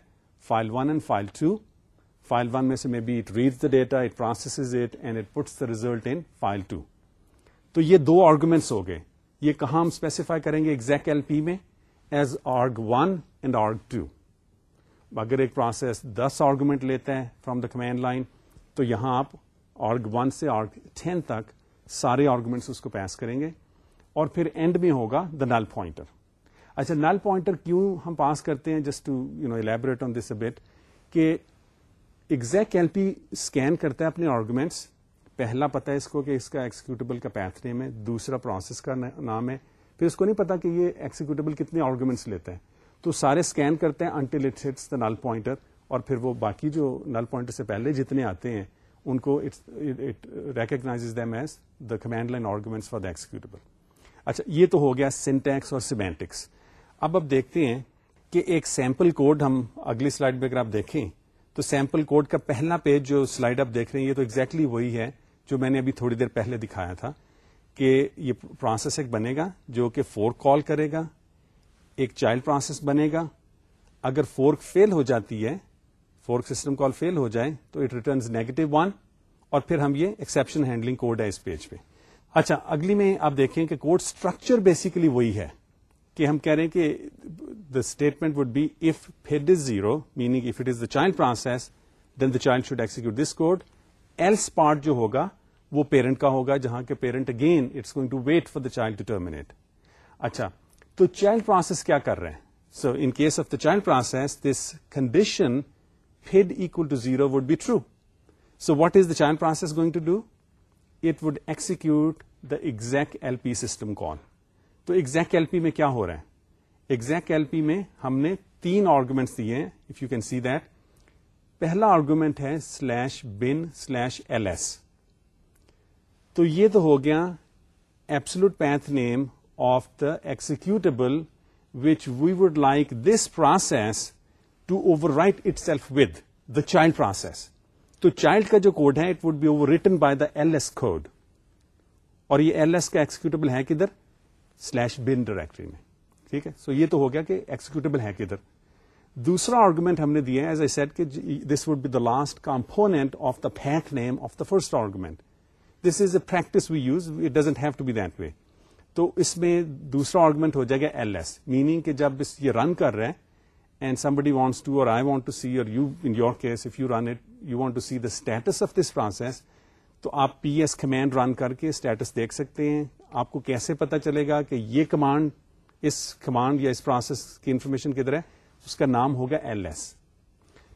file one and file two file one میں سے maybe it read the data it process it and it puts the result in file two تو یہ دو آرگومنٹس ہو گئے. یہ کہاں ہم اسپیسیفائی کریں گے ایگزیکٹ ایل پی میں as arg one and arg two اگر ایک پروسیس دس آرگومنٹ لیتا ہے فرام دا کمینڈ لائن تو یہاں آپ آرگ ون سے آرگ ٹین تک سارے آرگومنٹس اس کو پیس کریں گے اور پھر اینڈ میں ہوگا دا نل پوائنٹر اچھا نل پوائنٹر کیوں ہم پاس کرتے ہیں؟ Just to you know elaborate on this about کہ ایگزیکٹ ایل پی اسکین کرتا ہے اپنے آرگومنٹس پہلا پتا ہے اس کو کہ اس کا ایکسیکیوٹیبل کا پیتھ نیم ہے. دوسرا پروسیس کا نام ہے. پھر اس کو نہیں پتا کہ یہ ایکسیکیوٹیبل کتنے آرگومنٹس لیتے ہیں تو سارے اسکین کرتے ہیں until it hits the null pointer اور پھر وہ باقی جو نل پوائنٹر سے پہلے جتنے آتے ہیں، ان کو recognize them as the command line arguments for the executable اچھا یہ تو ہو گیا سینٹیکس اور سیمینٹکس اب اب دیکھتے ہیں کہ ایک سیمپل کوڈ ہم اگلی سلائڈ میں اگر آپ دیکھیں، تو سیمپل کوڈ کا پہلا پیج جو سلائڈ آپ دیکھ رہے ہیں، یہ تو ایگزیکٹلی exactly وہی ہے جو میں نے ابھی تھوڑی دیر پہلے دکھایا تھا کہ یہ پروسیس ایک بنے گا جو کہ فورک کال کرے گا، ایک چائلڈ پروسیس بنے گا۔ اگر فورک فیل ہو جاتی ہے فورک سسٹم کال فیل ہو جائے تو اٹ ریٹرنز نیگیٹو ون اور پھر ہم یہ ایکسپشن ہینڈلنگ کوڈ ہے اس پیج پہ۔ اچھا اگلی میں آپ دیکھیں کہ کوڈ اسٹرکچر بیسیکلی وہی ہے۔ کہ ہم کہہ رہے ہیں کہ the statement would be if PID is zero meaning if it is the child process then the child should execute this code else part جو ہوگا، وہ پیرنٹ کا ہوگا، جہاں کے parent again it's going to wait for the child to terminate اچھا تو چائلڈ پروسیس کیا کر رہے ہیں؟ So in case of the child process this condition PID equal to zero would be true so what is the child process going to do it would execute the exec L P system call تو ایگزیکٹ ایل پی میں کیا ہو رہا ہے؟ ایگزیکٹ ایل پی میں ہم نے تین آرگومنٹس دیے ہیں if you can see that پہلا آرگومنٹ ہے slash bin slash L S تو یہ تو ہو گیا absolute path name of the executable which we would like this process to overwrite itself with the child process تو چائلڈ کا جو کوڈ ہے it would be overwritten by the L S code اور یہ ایل ایس کا ایکسیکیوٹیبل ہے کدھر؟ سلیش بن ڈائریکٹری میں۔ ٹھیک ہے؟ سو یہ تو ہو گیا کہ ایکسیکیوٹیبل ہے کدھر۔ دوسرا آرگومنٹ ہم نے دیا ایز اے سیٹ کہ this would be the last component of the path name of the first argument this is a practice we use it doesn't have to be that way تو اس میں دوسرا آرگومنٹ ہو جائے گا ایل ایس میننگ کہ جب یہ رن کر رہے ہیں and somebody wants to or I want to see or you in your case if you run it you want to see the status of this process تو آپ پی ایس کمانڈ رن کر کے اسٹیٹس دیکھ سکتے ہیں۔ آپ کو کیسے پتا چلے گا کہ یہ کمانڈ اس کمانڈ یا اس پروسیس کی انفارمیشن کدھر ہے؟ اس کا نام ہوگا ایل ایس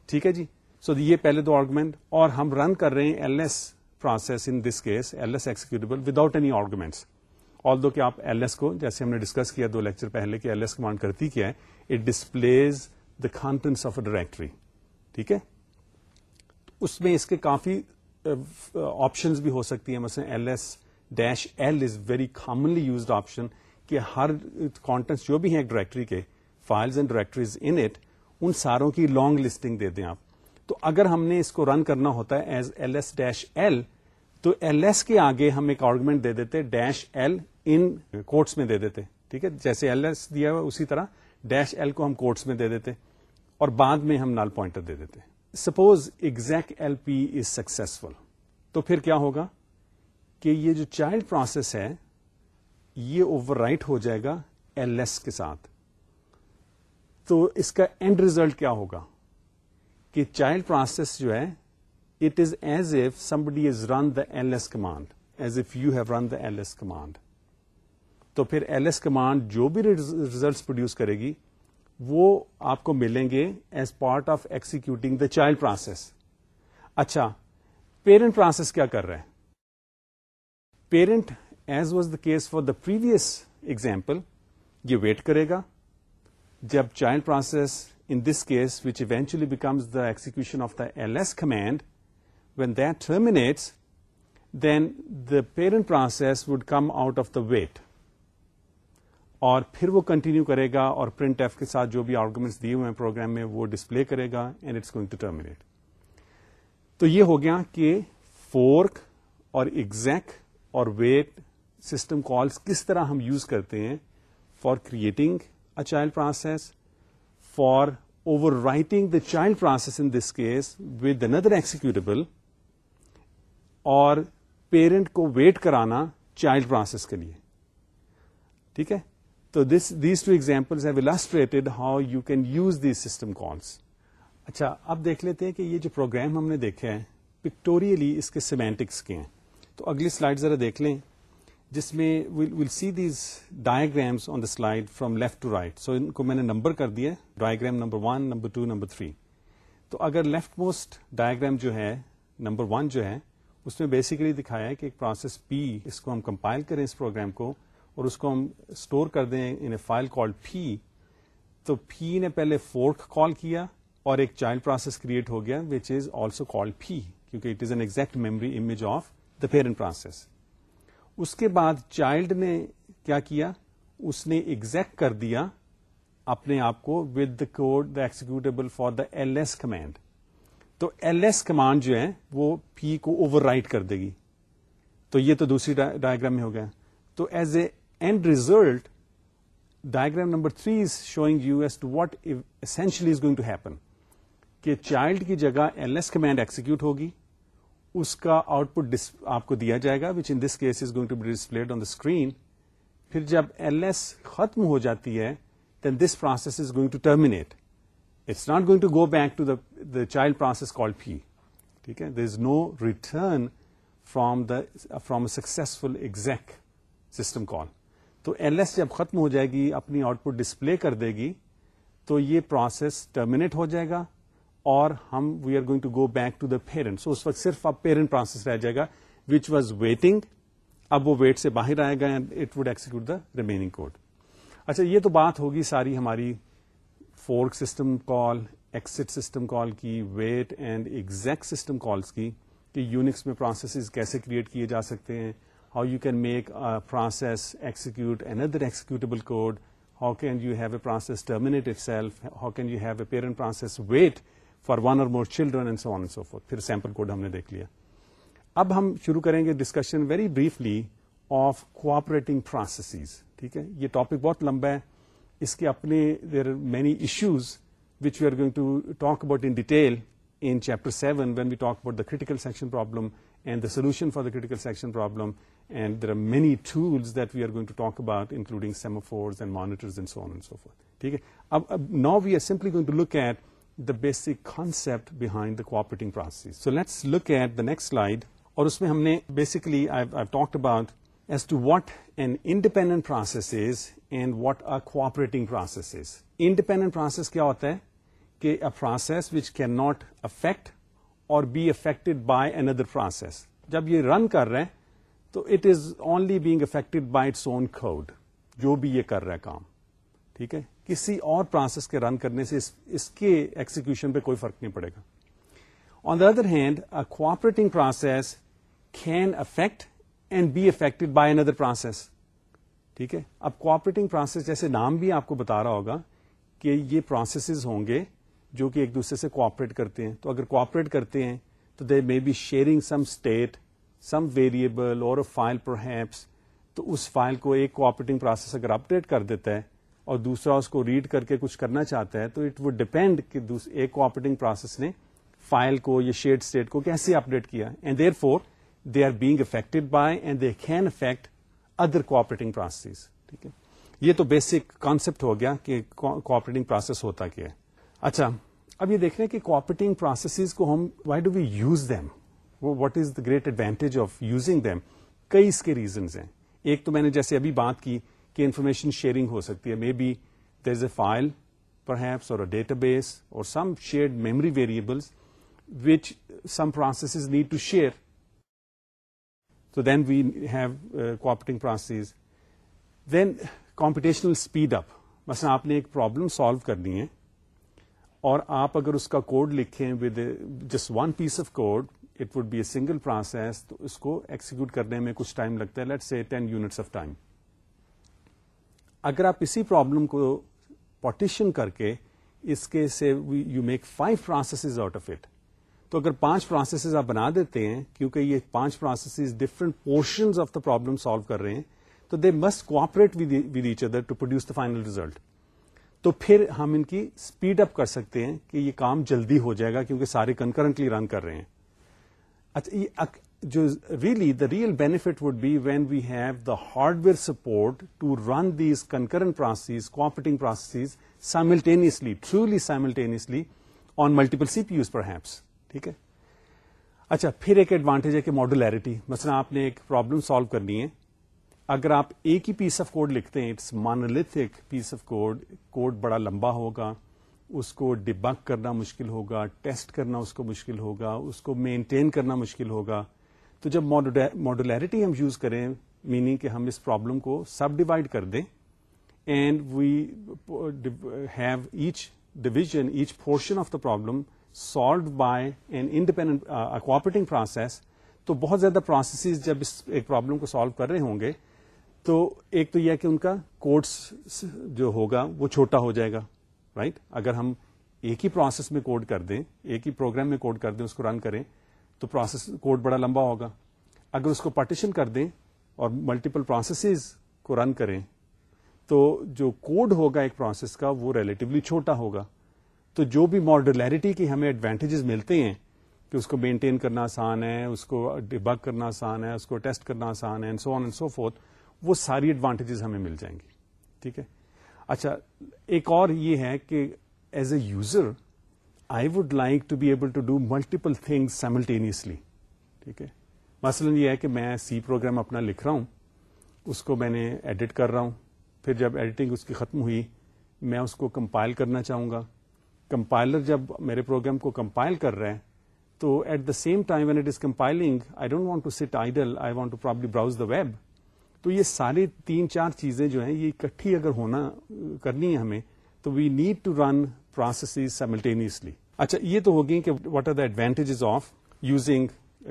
ٹھیک ہے جی؟ سو so یہ پہلے دو آرگومنٹ اور ہم رن کر رہے ہیں L S process in this case ls executable without any arguments. Although کہ آپ ایل ایس کو، جیسے ہم نے ڈسکس کیا دو لیکچر پہلے کہ ایل ایس کمانڈ کرتی کیا ہے it displays the contents of a directory ٹھیک ہے؟ اس میں اس کے کافی uh, آپشنز بھی ہو سکتی ہیں، مثلا L S dash L is very commonly used option کہ ہر کانٹینٹس جو بھی ہیں ڈائریکٹری کے files and directories in it ان ساروں کی لانگ لسٹنگ دے دیں آپ۔ تو اگر ہم نے اس کو رن کرنا ہوتا ہے as L S dash L تو ایل ایس کے آگے ہم ایک آرگومنٹ دے دیتے ڈیش ایل ان کوٹس میں دے دیتے۔ ٹھیک ہے؟ جیسے ایل ایس دیا ہوا اسی طرح ڈیش ایل کو ہم کوٹس میں دے دیتے۔ اور بعد میں ہم نال پوائنٹر دے دیتے۔ Suppose exec L P is successful تو پھر کیا ہوگا؟ کہ یہ جو چائلڈ پروسیس ہے، یہ اوور رائٹ ہو جائے گا ایل ایس کے ساتھ. تو اس کا اینڈ ریزلٹ کیا ہوگا؟ کہ چائلڈ پروسیس جو ہے it is as if somebody is run the L S command as if you have run the L S command تو پھر ایل ایس کمانڈ جو بھی ریزلٹس پروڈیوس کرے گی، وہ آپ کو ملیں گے as part of executing the child process اچھا پیرنٹ پروسیس کیا کر رہے ہیں parent as was the case for the previous example یہ ویٹ کرے گا جب child process in this case which eventually becomes the execution of the L S command when that terminates then the parent process would come out of the wait اور پھر وہ کنٹینیو کرے گا اور پرنٹ ایف کے ساتھ جو بھی آرگومنٹس دیے ہوئے ہیں پروگرام میں وہ ڈسپلے کرے گا and it's going to terminate تو یہ ہو گیا کہ فورک اور ایگزیک اور ویٹ سسٹم کالس کس طرح ہم یوز کرتے ہیں for creating a child process for overwriting the child process in this case with another executable اور پیرنٹ کو ویٹ کرانا چائلڈ پروسیس کے لیے. ٹھیک ہے؟ تو this these two example have illustrated how you can use these system calls اچھا اب دیکھ لیتے ہیں کہ یہ جو پروگرام ہم نے دیکھا ہے پکٹوریلی اس کے سیمینٹکس کے ہیں. تو اگلی سلائڈ ذرا دیکھ لیں، جس میں will see these diagrams on the slide from left to right so ان کو میں نے نمبر کر دیا diagram number one number two number three تو اگر لیفٹ موسٹ ڈائگرام جو ہے نمبر ون جو ہے، اس میں بیسیکلی دکھایا ہے کہ ایک پروسیس پی اس کو ہم کمپائل کریں اس پروگرام کو اور اس کو ہم اسٹور کر دیں ان اے فائل کال پھی تو پھی نے پہلے فورک کال کیا اور ایک چائلڈ پروسیس کریٹ ہو گیا وچ از آلسو کال پھی کیونکہ it is an exec memory image of the parent process اس کے بعد چائلڈ نے کیا کیا؟ اس نے ایگزیکٹ کر دیا اپنے آپ کو with the code the executable for the L S command تو ایل ایس کمانڈ جو ہے وہ پی کو اوور رائٹ کر دے گی. تو یہ تو دوسری ڈائگرام میں ہو گیا. تو as a end result diagram number three is showing us to what essentially is going to happen کہ چائلڈ کی جگہ ایل ایس کمانڈ ایکسیکیوٹ ہوگی. اس کا آؤٹ پٹ آپ کو دیا جائے گا which in this case is going to be displayed on the screen پھر جب ایل ایس ختم ہو جاتی ہے then this process is going to terminate it's not going to go back to the child process call P ٹھیک ہے؟ There is no return from the from a successful exec system call تو ایل ایس جب ختم ہو جائے گی، اپنی آؤٹ پٹ ڈسپلے کر دے گی، تو یہ پروسیس ٹرمینیٹ ہو جائے گا۔ اور ہم we are going to go back to the parent اس وقت صرف اب پیرنٹ پروسیس رہ جائے گا وچ واز ویٹنگ اب وہ ویٹ سے باہر آئے گا and it would execute the remaining code اچھا یہ تو بات ہوگی ساری ہماری fork system call exit system call کی wait and exec system calls کی، کہ یونکس میں پروسیسز کیسے کریٹ کیے جا سکتے ہیں how you can make process execute another executable code how can you have a process terminate itself how can you have a parent process wait for one or more children and so on so forth پھر سیمپل کوڈ ہم نے دیکھ لیا۔ اب ہم شروع کریں گے discussion very briefly of cooperating processes ٹھیک ہے؟ یہ ٹاپک بہت لمبا ہے۔ اس کے اپنے there are many issues which we are going to talk about in detail in chapter seven when we talk about the critical section problem and the solution for the critical section problem and there are many tools that we are going to talk about including semaphores and monitors and so on and so forth ٹھیک ہے؟ اب now we are simply going to look at the basic concept behind the cooperating process so let's look at the next slide اور اس میں ہم نے basically talk about as to what an independent process is and what are cooperating process independent process کیا ہوتا ہے? کہ process which cannot affect or be affected by another process جب یہ رن کر رہے ہیں تو it is only being affected by its own code جو بھی یہ کر رہا ہے کام. ٹھیک ہے؟ کسی اور پروسیس کے رن کرنے سے اس کے ایکسیکیوشن پہ کوئی فرق نہیں پڑے گا۔ On the other hand a cooperating process can affect and be affected by another process ٹھیک ہے؟ اب کوپریٹنگ پروسیس جیسے نام بھی آپ کو بتا رہا ہوگا کہ یہ پروسیسز ہوں گے جو کہ ایک دوسرے سے کوپریٹ کرتے ہیں۔ تو اگر کوپریٹ کرتے ہیں تو they may be sharing some state some variable or file perhaps تو اس فائل کو ایک کوپریٹنگ پروسیس اگر اپڈیٹ کر دیتا ہے اور دوسرا اس کو ریڈ کر کے کچھ کرنا چاہتا ہے، تو اٹ وڈ ڈیپینڈ کہ ایک کوپریٹنگ پروسیس نے فائل کو یا شیئر اسٹیٹ کو کیسے اپڈیٹ کیا۔ And therefore they are being affected by and they can affect other cooperating process ٹھیک ہے؟ یہ تو بیسک کانسپٹ ہو گیا کہ کوپریٹنگ پروسیس ہوتا کیا ہے۔ اچھا اب یہ دیکھ رہے ہیں کہ کوپریٹنگ پروسیسز کو ہم why do we use them what is the great advantage of using them کئی اس کے ریزنز ہیں۔ ایک تو میں نے جیسے ابھی بات کی کہ انفارمیشن شیئرنگ ہو سکتی ہے۔ May be there is a file perhaps or database or some shared memory variables which some processes need to share تو then we have cooperating process then computational speed up مثلا آپ نے ایک پرابلم سالو کرنی ہے اور آپ اگر اس کا کوڈ لکھیں with just one piece of code it would be a single process تو اس کو ایکسیکیوٹ کرنے میں کچھ ٹائم لگتا ہے۔ Let say ten units of time اگر آپ اسی پرابلم کو پارٹیشن کر کے اس کے سے you make five processes out of it تو اگر پانچ پروسیسز آپ بنا دیتے ہیں، کیونکہ یہ پانچ processes different portions of the problem solve کر رہے ہیں، تو they must cooperate with each other to produce the final result تو پھر ہم ان کی اسپیڈ اپ کر سکتے ہیں کہ یہ کام جلدی ہو جائے گا کیونکہ سارے کنکرنٹلی رن کر رہے ہیں. اچھا جو really the real benefit would be when we have the hardware support to run these concurrent process cooperating process simultaneously truly simultaneously on multiple C P Us perhaps ٹھیک ہے؟ اچھا پھر ایک ایڈوانٹیج ہے کہ ماڈولیرٹی مثلا آپ نے ایک پرابلم سالو کرنی ہے۔ اگر آپ ایک ہی پیس آف کوڈ لکھتے ہیں it's monolithic piece of code code بڑا لمبا ہوگا، اس کو ڈبک کرنا مشکل ہوگا ٹیسٹ کرنا اس کو مشکل ہوگا، اس کو مینٹین کرنا مشکل ہوگا۔ تو جب ماڈولیرٹی ہم یوز کریں میننگ کہ ہم اس پرابلم کو سب ڈیوائڈ کر دیں and we have each division each portion of the problem solved by an independent cooperating process تو بہت زیادہ پروسیسز جب اس ایک پرابلم کو سالو کر رہے ہوں گے، تو ایک تو یہ کہ ان کا کوڈس جو ہوگا وہ چھوٹا ہو جائے گا رائٹ right? اگر ہم ایک ہی پروسیس میں کوڈ کر دیں، ایک ہی پروگرام میں کوڈ کر دیں، اس کو رن کریں تو پروسیس کوڈ بڑا لمبا ہوگا۔ اگر اس کو پارٹیشن کر دیں اور ملٹیپل پروسیسز کو رن کریں، تو جو کوڈ ہوگا ایک پروسیس کا، وہ ریلیٹولی چھوٹا ہوگا۔ تو جو بھی ماڈرلیرٹی کی ہمیں ایڈوانٹیجز ملتے ہیں، کہ اس کو مینٹین کرنا آسان ہے، اس کو ڈبک کرنا آسان ہے، اس کو ٹیسٹ کرنا آسان ہے so on and so forth وہ ساری ایڈوانٹیجز ہمیں مل جائیں گی۔ ٹھیک ہے؟ اچھا ایک اور یہ ہے کہ as a user I would like to be able to do multiple thing simultaneously ٹھیک ہے؟ مثلاً یہ ہے کہ میں سی پروگرام اپنا لکھ رہا ہوں، اس کو میں نے ایڈٹ کر رہا ہوں، پھر جب ایڈیٹنگ اس کی ختم ہوئی، میں اس کو کمپائل کرنا چاہوں گا۔ کمپائلر جب میرے پروگرام کو کمپائل کر رہا ہے تو at the same time when it is compiling I don't want to sit idle I want to probably browse the web تو یہ سارے تین چار چیزیں جو ہیں، یہ اکٹھی اگر ہونا، کرنی ہے ہمیں، تو we need to run process simultaneously اچھا یہ تو ہوگی کہ what are the advantages of using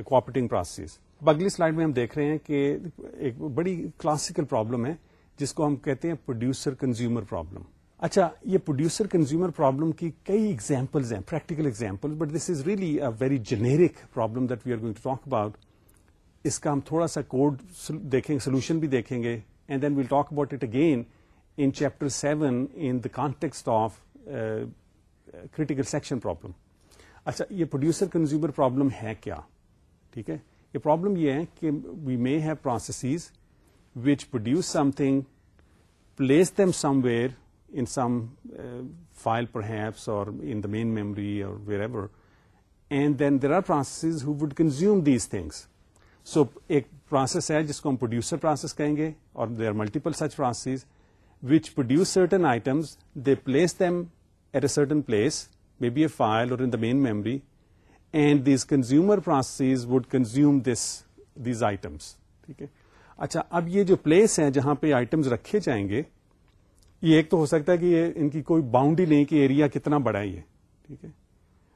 cooperating process اگلی سلائڈ میں ہم دیکھ رہے ہیں کہ ایک بڑی کلاسیکل پرابلم ہے، جس کو ہم کہتے ہیں پروڈیوسر کنزیومر پرابلم اچھا یہ پروڈیوسر کنزیومر پرابلم کی کئی ایگزامپلز ہیں practical example but this is really a very generic problem that we are going to talk about اس کا ہم تھوڑا سا کوڈ دیکھیں گے سولوشن بھی دیکھیں گے and then we'll talk about it again in chapter seven in the context of critical section problem اچھا یہ پروڈیوسر کنزیومر پرابلم ہے کیا؟ ٹھیک ہے؟ یہ پرابلم یہ ہے کہ we may have processes which produce something place them somewhere in some file perhaps or in the main memory or wherever and then there are processes who would consume these things so ایک پروسیس ہے جس کو ہم پروڈیوسر پروسیس کہیں گے اور they are multiple such process which produce certain items they place them at a certain place may be a file or in the main memory and these consumer process would consume this these items ٹھیک ہے اچھا اب یہ جو پلیس ہیں جہاں پہ آئٹمس رکھے جائیں گے یہ ایک تو ہو سکتا ہے کہ یہ ان کی کوئی باؤنڈری نہیں کہ ایریا کتنا بڑا ہے یہ ٹھیک ہے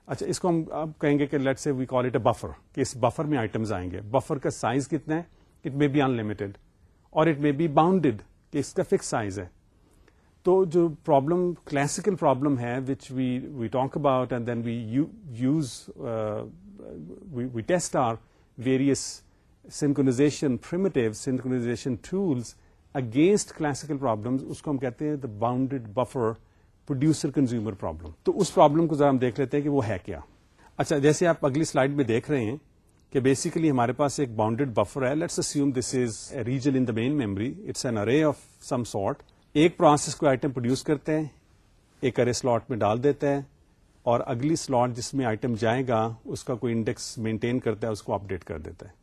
اچھا اس کو ہم اب کہیں گے کہ لیٹ سے وی کال اٹ اے بفر کہ اس بفر میں آئٹمس آئیں گے بفر کا سائز کتنا ہے it may be unlimited or it may be bounded کہ اس کا فکس سائز ہے تو جو پرابلم کلاسیکل پرابلم ہے which we we talk about and then we use we test our various synchronization primitive synchronization tools against classical problem اس کو ہم کہتے ہیں the bounded buffer producer consumer problem تو اس پرابلم کو ذرا ہم دیکھ لیتے ہیں کہ وہ ہے کیا۔ اچھا جیسے آپ اگلی سلائڈ میں دیکھ رہے ہیں کہ بیسیکلی ہمارے پاس ایک باؤنڈیڈ بفر ہے۔ Let's assume this is a region in the main memory it's an array of some sort ایک پروسیس کو آئٹم پروڈیوس کرتے ہیں، ایک ارے سلاٹ میں ڈال دیتا ہے اور اگلی سلاٹ جس میں آئٹم جائے گا، اس کا کوئی انڈیکس مینٹین کرتا ہے، اس کو اپڈیٹ کر دیتا ہے۔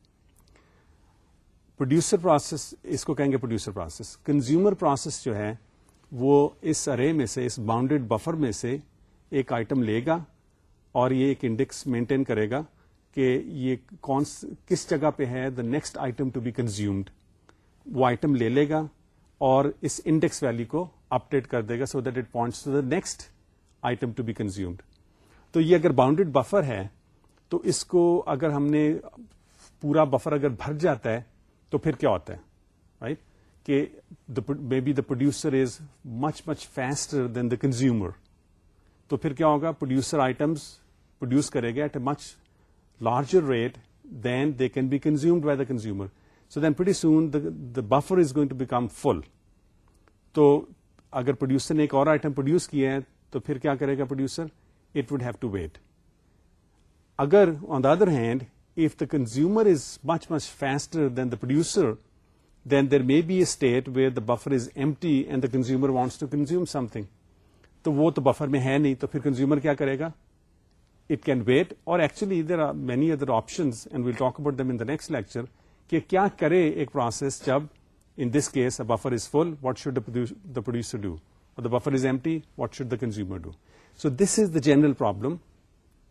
پروڈیوسر پروسیس اس کو کہیں گے پروڈیوسر پروسیس کنزیومر پروسیس جو ہے، وہ اس ارے میں سے، اس باؤنڈیڈ بفر میں سے ایک آئٹم لے گا اور یہ ایک انڈیکس مینٹین کرے گا کہ یہ کون کس جگہ پہ ہے the next item to be consumed وہ آئٹم لے لے گا اور اس انڈیکس ویلو کو اپڈیٹ کر دے گا so that it points to the next item to be consumed تو یہ اگر باؤنڈیڈ بفر ہے، تو اس کو اگر ہم نے پورا بفر اگر بھر جاتا ہے، تو پھر کیا ہوتا ہے رائٹ کہ may be the producer is much much faster than the consumer تو پھر کیا ہوگا پروڈیوسر آئٹمس پروڈیوس کرے گا at a much larger rate than they can be consumed by the consumer so then pretty soon the buffer is going to become full تو اگر پروڈیوسر نے ایک اور آئٹم پروڈیوس کیا ہے تو پھر کیا کرے گا producer it would have to wait اگر on the other hand if the consumer is much much faster than the producer then there may be a state where the buffer is empty and the consumer wants to consume something تو وہ تو بفر میں ہے نہیں، تو پھر کنزیومر کیا کرے گا? It can wait or actually there are many other options and we'll talk about them in the next lecture کہ کیا کرے ایک پروسیس جب in this case buffer is full what should the producer do or the buffer is empty what should the consumer do so this is the general problem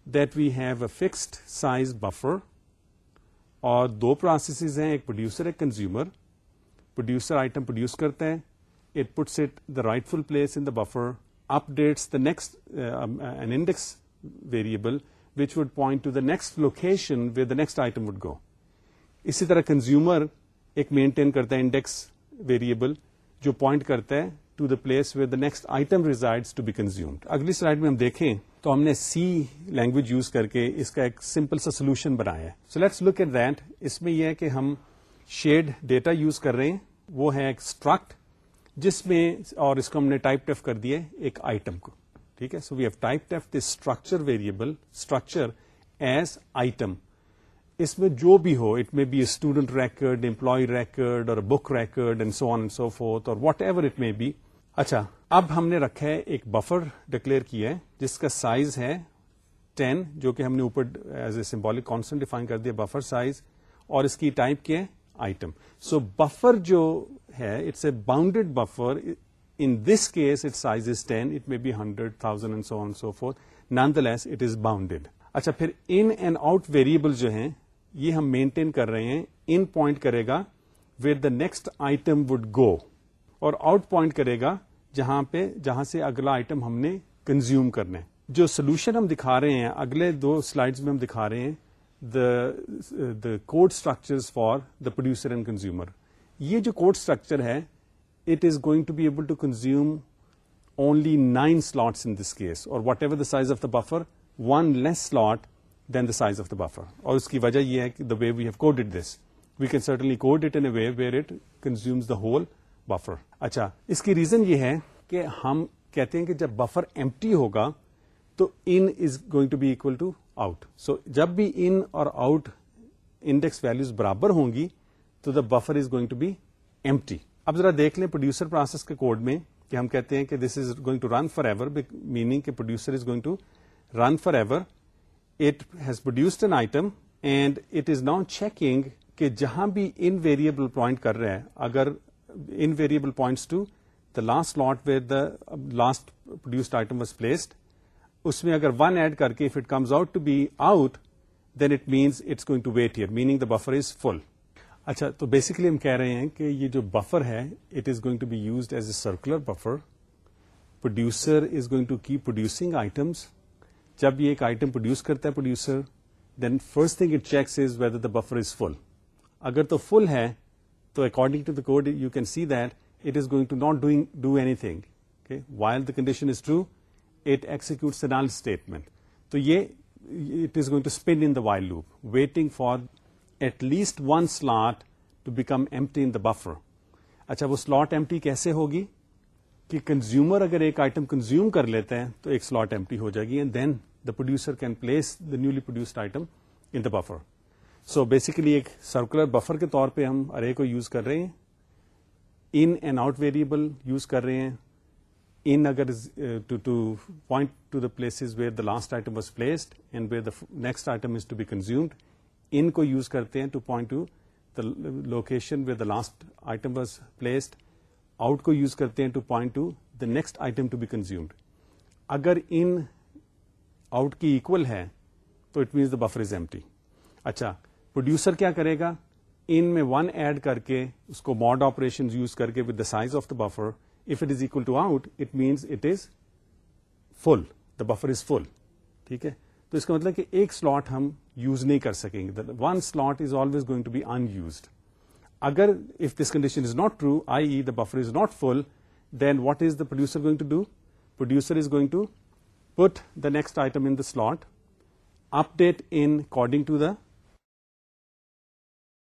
that we have a fixed size buffer اور دو پروسیسز ہیں، ایک پروڈیوسر ایک کنزیومر پروڈیوسر آئٹم پروڈیوس کرتے ہیں it puts it the rightful place in the buffer updates the next in index variable which would point to the next location where the next item would go اسی طرح کنزیومر ایک مینٹین کرتا ہے انڈیکس ویریبل جو پوائنٹ کرتا ہے to the place where the next item resides to be consumed اگلی سلائڈ میں ہم دیکھیں تو ہم نے سی لینگویج یوز کر کے اس کا ایک سمپل سا سولوشن بنایا ہے. So let's look at that اس میں یہ ہے کہ ہم شیڈ ڈیٹا یوز کر رہے ہیں. وہ ہے ایک اسٹرکٹ جس میں اور اس کو ہم نے ٹائپ ٹیف کر دیا ایک آئٹم کو. ٹھیک ہے؟ So we have typedef this structure variable structure as item اس میں جو بھی ہو it may be a student record employee record or book record and so on so forth or whatever it may be اچھا اب ہم نے رکھا ہے ایک بفر ڈکلیئر کیا ہے جس کا سائز ہے ٹین جو کہ ہم نے اوپر as a symbolic constant define کر دیا بفر سائز اور اس کی ٹائپ کیا ہے آئٹم سو بفر جو ہے it's a bounded buffer in this case it size is ten it may be hundred thousand and so on so forth nonetheless it is bounded اچھا پھر ان اینڈ آؤٹ ویریبل جو ہیں یہ ہم مینٹین کر رہے ہیں ان پوائنٹ کرے گا where the next item would go اور آؤٹ پوائنٹ کرے گا جہاں پہ، جہاں سے اگلا آئٹم ہم نے کنزیوم کرنا ہے۔ جو سولوشن ہم دکھا رہے ہیں، اگلے دو سلائڈ میں ہم دکھا رہے ہیں the code structure for the producer and consumer یہ جو کوڈ اسٹرکچر ہے it is going to be able to consume only nine slots in this case or whatever the size of the buffer one less slot than the size of the buffer اور اس کی وجہ یہ ہے کہ the way we have code it this we can certainly code it in way where it consumes the whole buffer اچھا اس کی ریزن یہ ہے کہ ہم کہتے ہیں کہ جب بفر ایم ہوگا، تو in is going to be equal to out so جب بھی ان اور آؤٹ انڈیکس ویلوز برابر ہوں گی، تو the buffer is going to be M اب ذرا دیکھ لیں پروڈیوسر پروسیس کے کوڈ میں کہ ہم کہتے ہیں کہ this is going to run forever meaning کہ producer is going to run forever it has produced an item and it is now checking کہ جہاں بھی ان ویریبل پوائنٹ کر رہے ہیں، اگر in variable points to the last slot where the last produced item was placed اس میں اگر ون ایڈ کر کے if it comes out to be out then it means it's going to wait here meaning the buffer is full اچھا تو بیسکلی ہم کہہ رہے ہیں کہ یہ جو بفر ہے it is going to be used as a circular buffer producer is going to keep producing items جب یہ ایک آئٹم پروڈیوس کرتا ہے producer then first thing it checks is whether the buffer is full اگر تو فل ہے، تو according to the code you can see that it is going to not doing do anything while the condition is true it execute null statement تو یہ it is going to spin in the while loop waiting for at least one slot to become empty in the buffer اچھا وہ سلاٹ ایمٹی کیسے ہوگی؟ کہ کنزیومر اگر ایک آئٹم کنزیوم کر لیتے ہیں تو ایک سلاٹ ایمٹی ہو جائے گی and then the producer can place the newly produced item in the buffer so basically ایک سرکولر بفر کے طور پہ ہم ارے کو یوز کر رہے ہیں in and out variable use کر رہے ہیں ان اگر point to the places where the last item was placed and where the next item is to be consumed in کو یوز کرتے ہیں to point to the location where the last item was placed out کو یوز کرتے ہیں to point to the next item to be consumed اگر ان آؤٹ کی اکول ہے، تو it means the buffer is empty اچھا پروڈیوسر کیا کرے گا؟ ان میں ون ایڈ کر کے اس کو ماڈ آپریشن یوز کر کے with the size of the buffer if it is equal to out it means it is full the buffer is full ٹھیک ہے؟ تو اس کا مطلب کہ ایک سلاٹ ہم یوز نہیں کر سکیں گے one slot is always going to be unused اگر if this condition is not true i e the buffer is not full then what is the producer going to do producer is going to put the next item in the slot update in according to the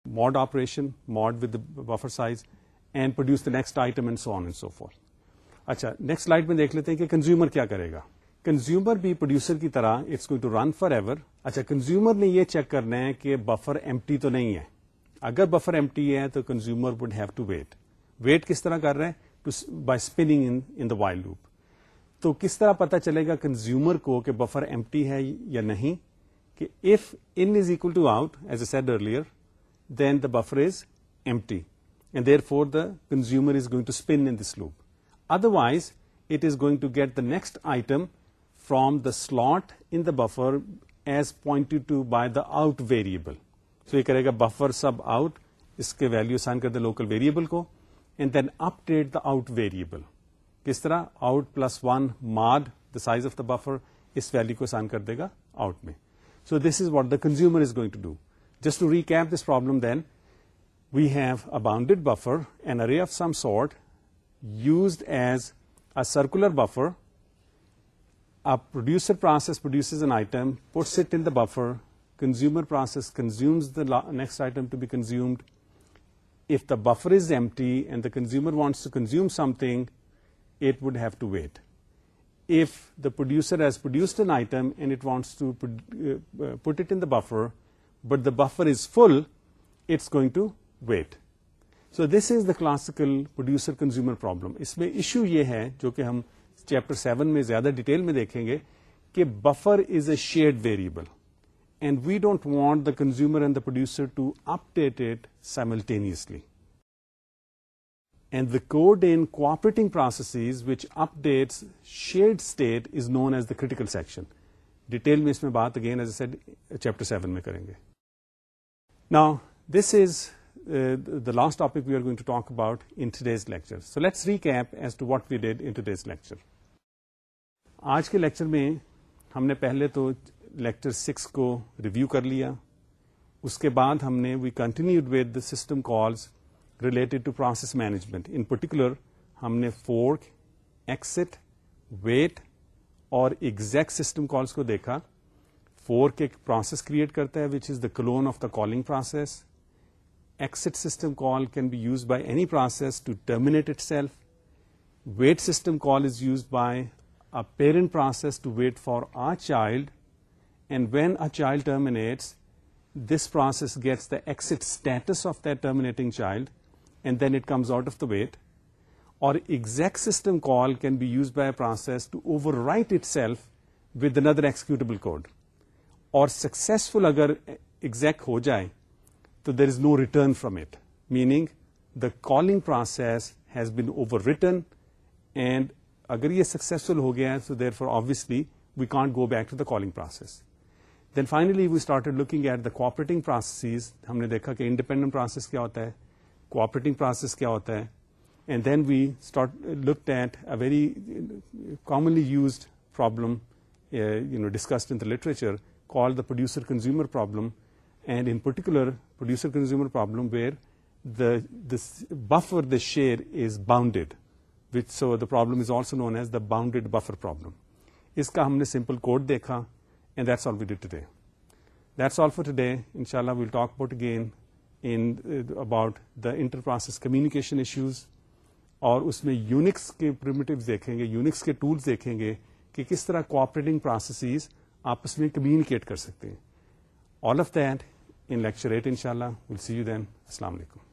mod operation mod with buffer size and produce the next item and so on and so forth اچھا نیکسٹ سلائڈ میں دیکھ لیتے ہیں کہ کنزیومر کیا کرے گا کنزیومر بھی پروڈیوسر کی طرح it's going to run forever ever اچھا کنزیومر نے یہ چیک کرنا ہے کہ بفر ایم تو نہیں ہے اگر بفر ایم ہے تو consumer would have to wait wait کس طرح کر رہے ہیں by spinning in the while loop تو کس طرح پتا چلے گا کنزیومر کو کہ بفر ایم ہے یا نہیں؟ کہ if in is equal to out as I said earlier then the buffer is M and therefore the consumer is going to spin in this loop otherwise it is going to get the next item from the slot in the buffer as point to by the out variable so یہ کرے گا بفر سب آؤٹ اس کے ویلو سائن کر دے لوکل ویریبل کو and then update the out variable کس طرح out plus one mod the size of the buffer us value کو سائن کر دے گا آؤٹ میں. So this is what the consumer is going to do just to recap this problem then we have a bounded buffer an array of some sort used as a circular buffer A producer process produces an item, puts it in the buffer, consumer process consumes the next item to be consumed. If the buffer is empty and the consumer wants to consume something, it would have to wait. If the producer has produced an item and it wants to uh, uh, put it in the buffer, but the buffer is full, it's going to wait. So this is the classical producer-consumer problem. Isme issue ye hai jo ki hum chapter seven میں زیادہ ڈیٹیل میں دیکھیں گے کہ buffer is a shared variable and we don't want the consumer and the producer to update it simultaneously and the code in cooperating process which updates shared state is known as the critical section detail میں اس میں بات again as a chapter seven میں کریں گے نا this is the last topic we are going to talk about in today's lecture so let's recap as to what we did in today's lecture آج کے لیکچر میں ہم نے پہلے تو لیکچر سکس کو ریویو کر لیا. اس کے بعد ہم نے we continued with the system calls related to process management in particular ہم نے فورک ایکسٹ ویٹ اور ایگزیکٹ سسٹم کالس کو دیکھا. فورک ایک پروسیس کریٹ کرتا ہے which is the clone of the calling process exit system call can be used by any process to terminate itself wait system call is used by a parent process to wait for a child, and when a child terminates, this process gets the exit status of that and then it comes out of the wait اور exec system call can be used by process to overwrite itself with another executable code اور سکسیسفل اگر ایگزیکٹ ہو جائے تو there is no return from it meaning the calling process has been overwritten and اگر یہ سکسیسفل ہو گیا تو therefore obviously we can't go back to the calling process then finally we start looking at the cooperating process ہم نے دیکھا کہ انڈیپینڈنٹ پروسیس کیا ہوتا ہے کوآپریٹنگ پروسیس کیا ہوتا ہے and then we start look at a very commonly used problem you know discussed in the literature call the producer consumer problem and in particular producer consumer problem where buffer the share is bounded which so the problem is also known as the bounded buffer problem اس کا ہم نے سمپل کوڈ دیکھا and that's all we did today that's all for today ان شاء اللہ we'll talk about again about the inter process communication issues اور اس میں یونکس کے پرمیٹو دیکھیں گے یونکس کے ٹولس دیکھیں گے کہ کس طرح کوآپریٹنگ پروسیسز آپس میں کمیونیکیٹ کر سکتے ہیں. All of that in lecture eight ان شاء اللہ ول سی یو دین السلام علیکم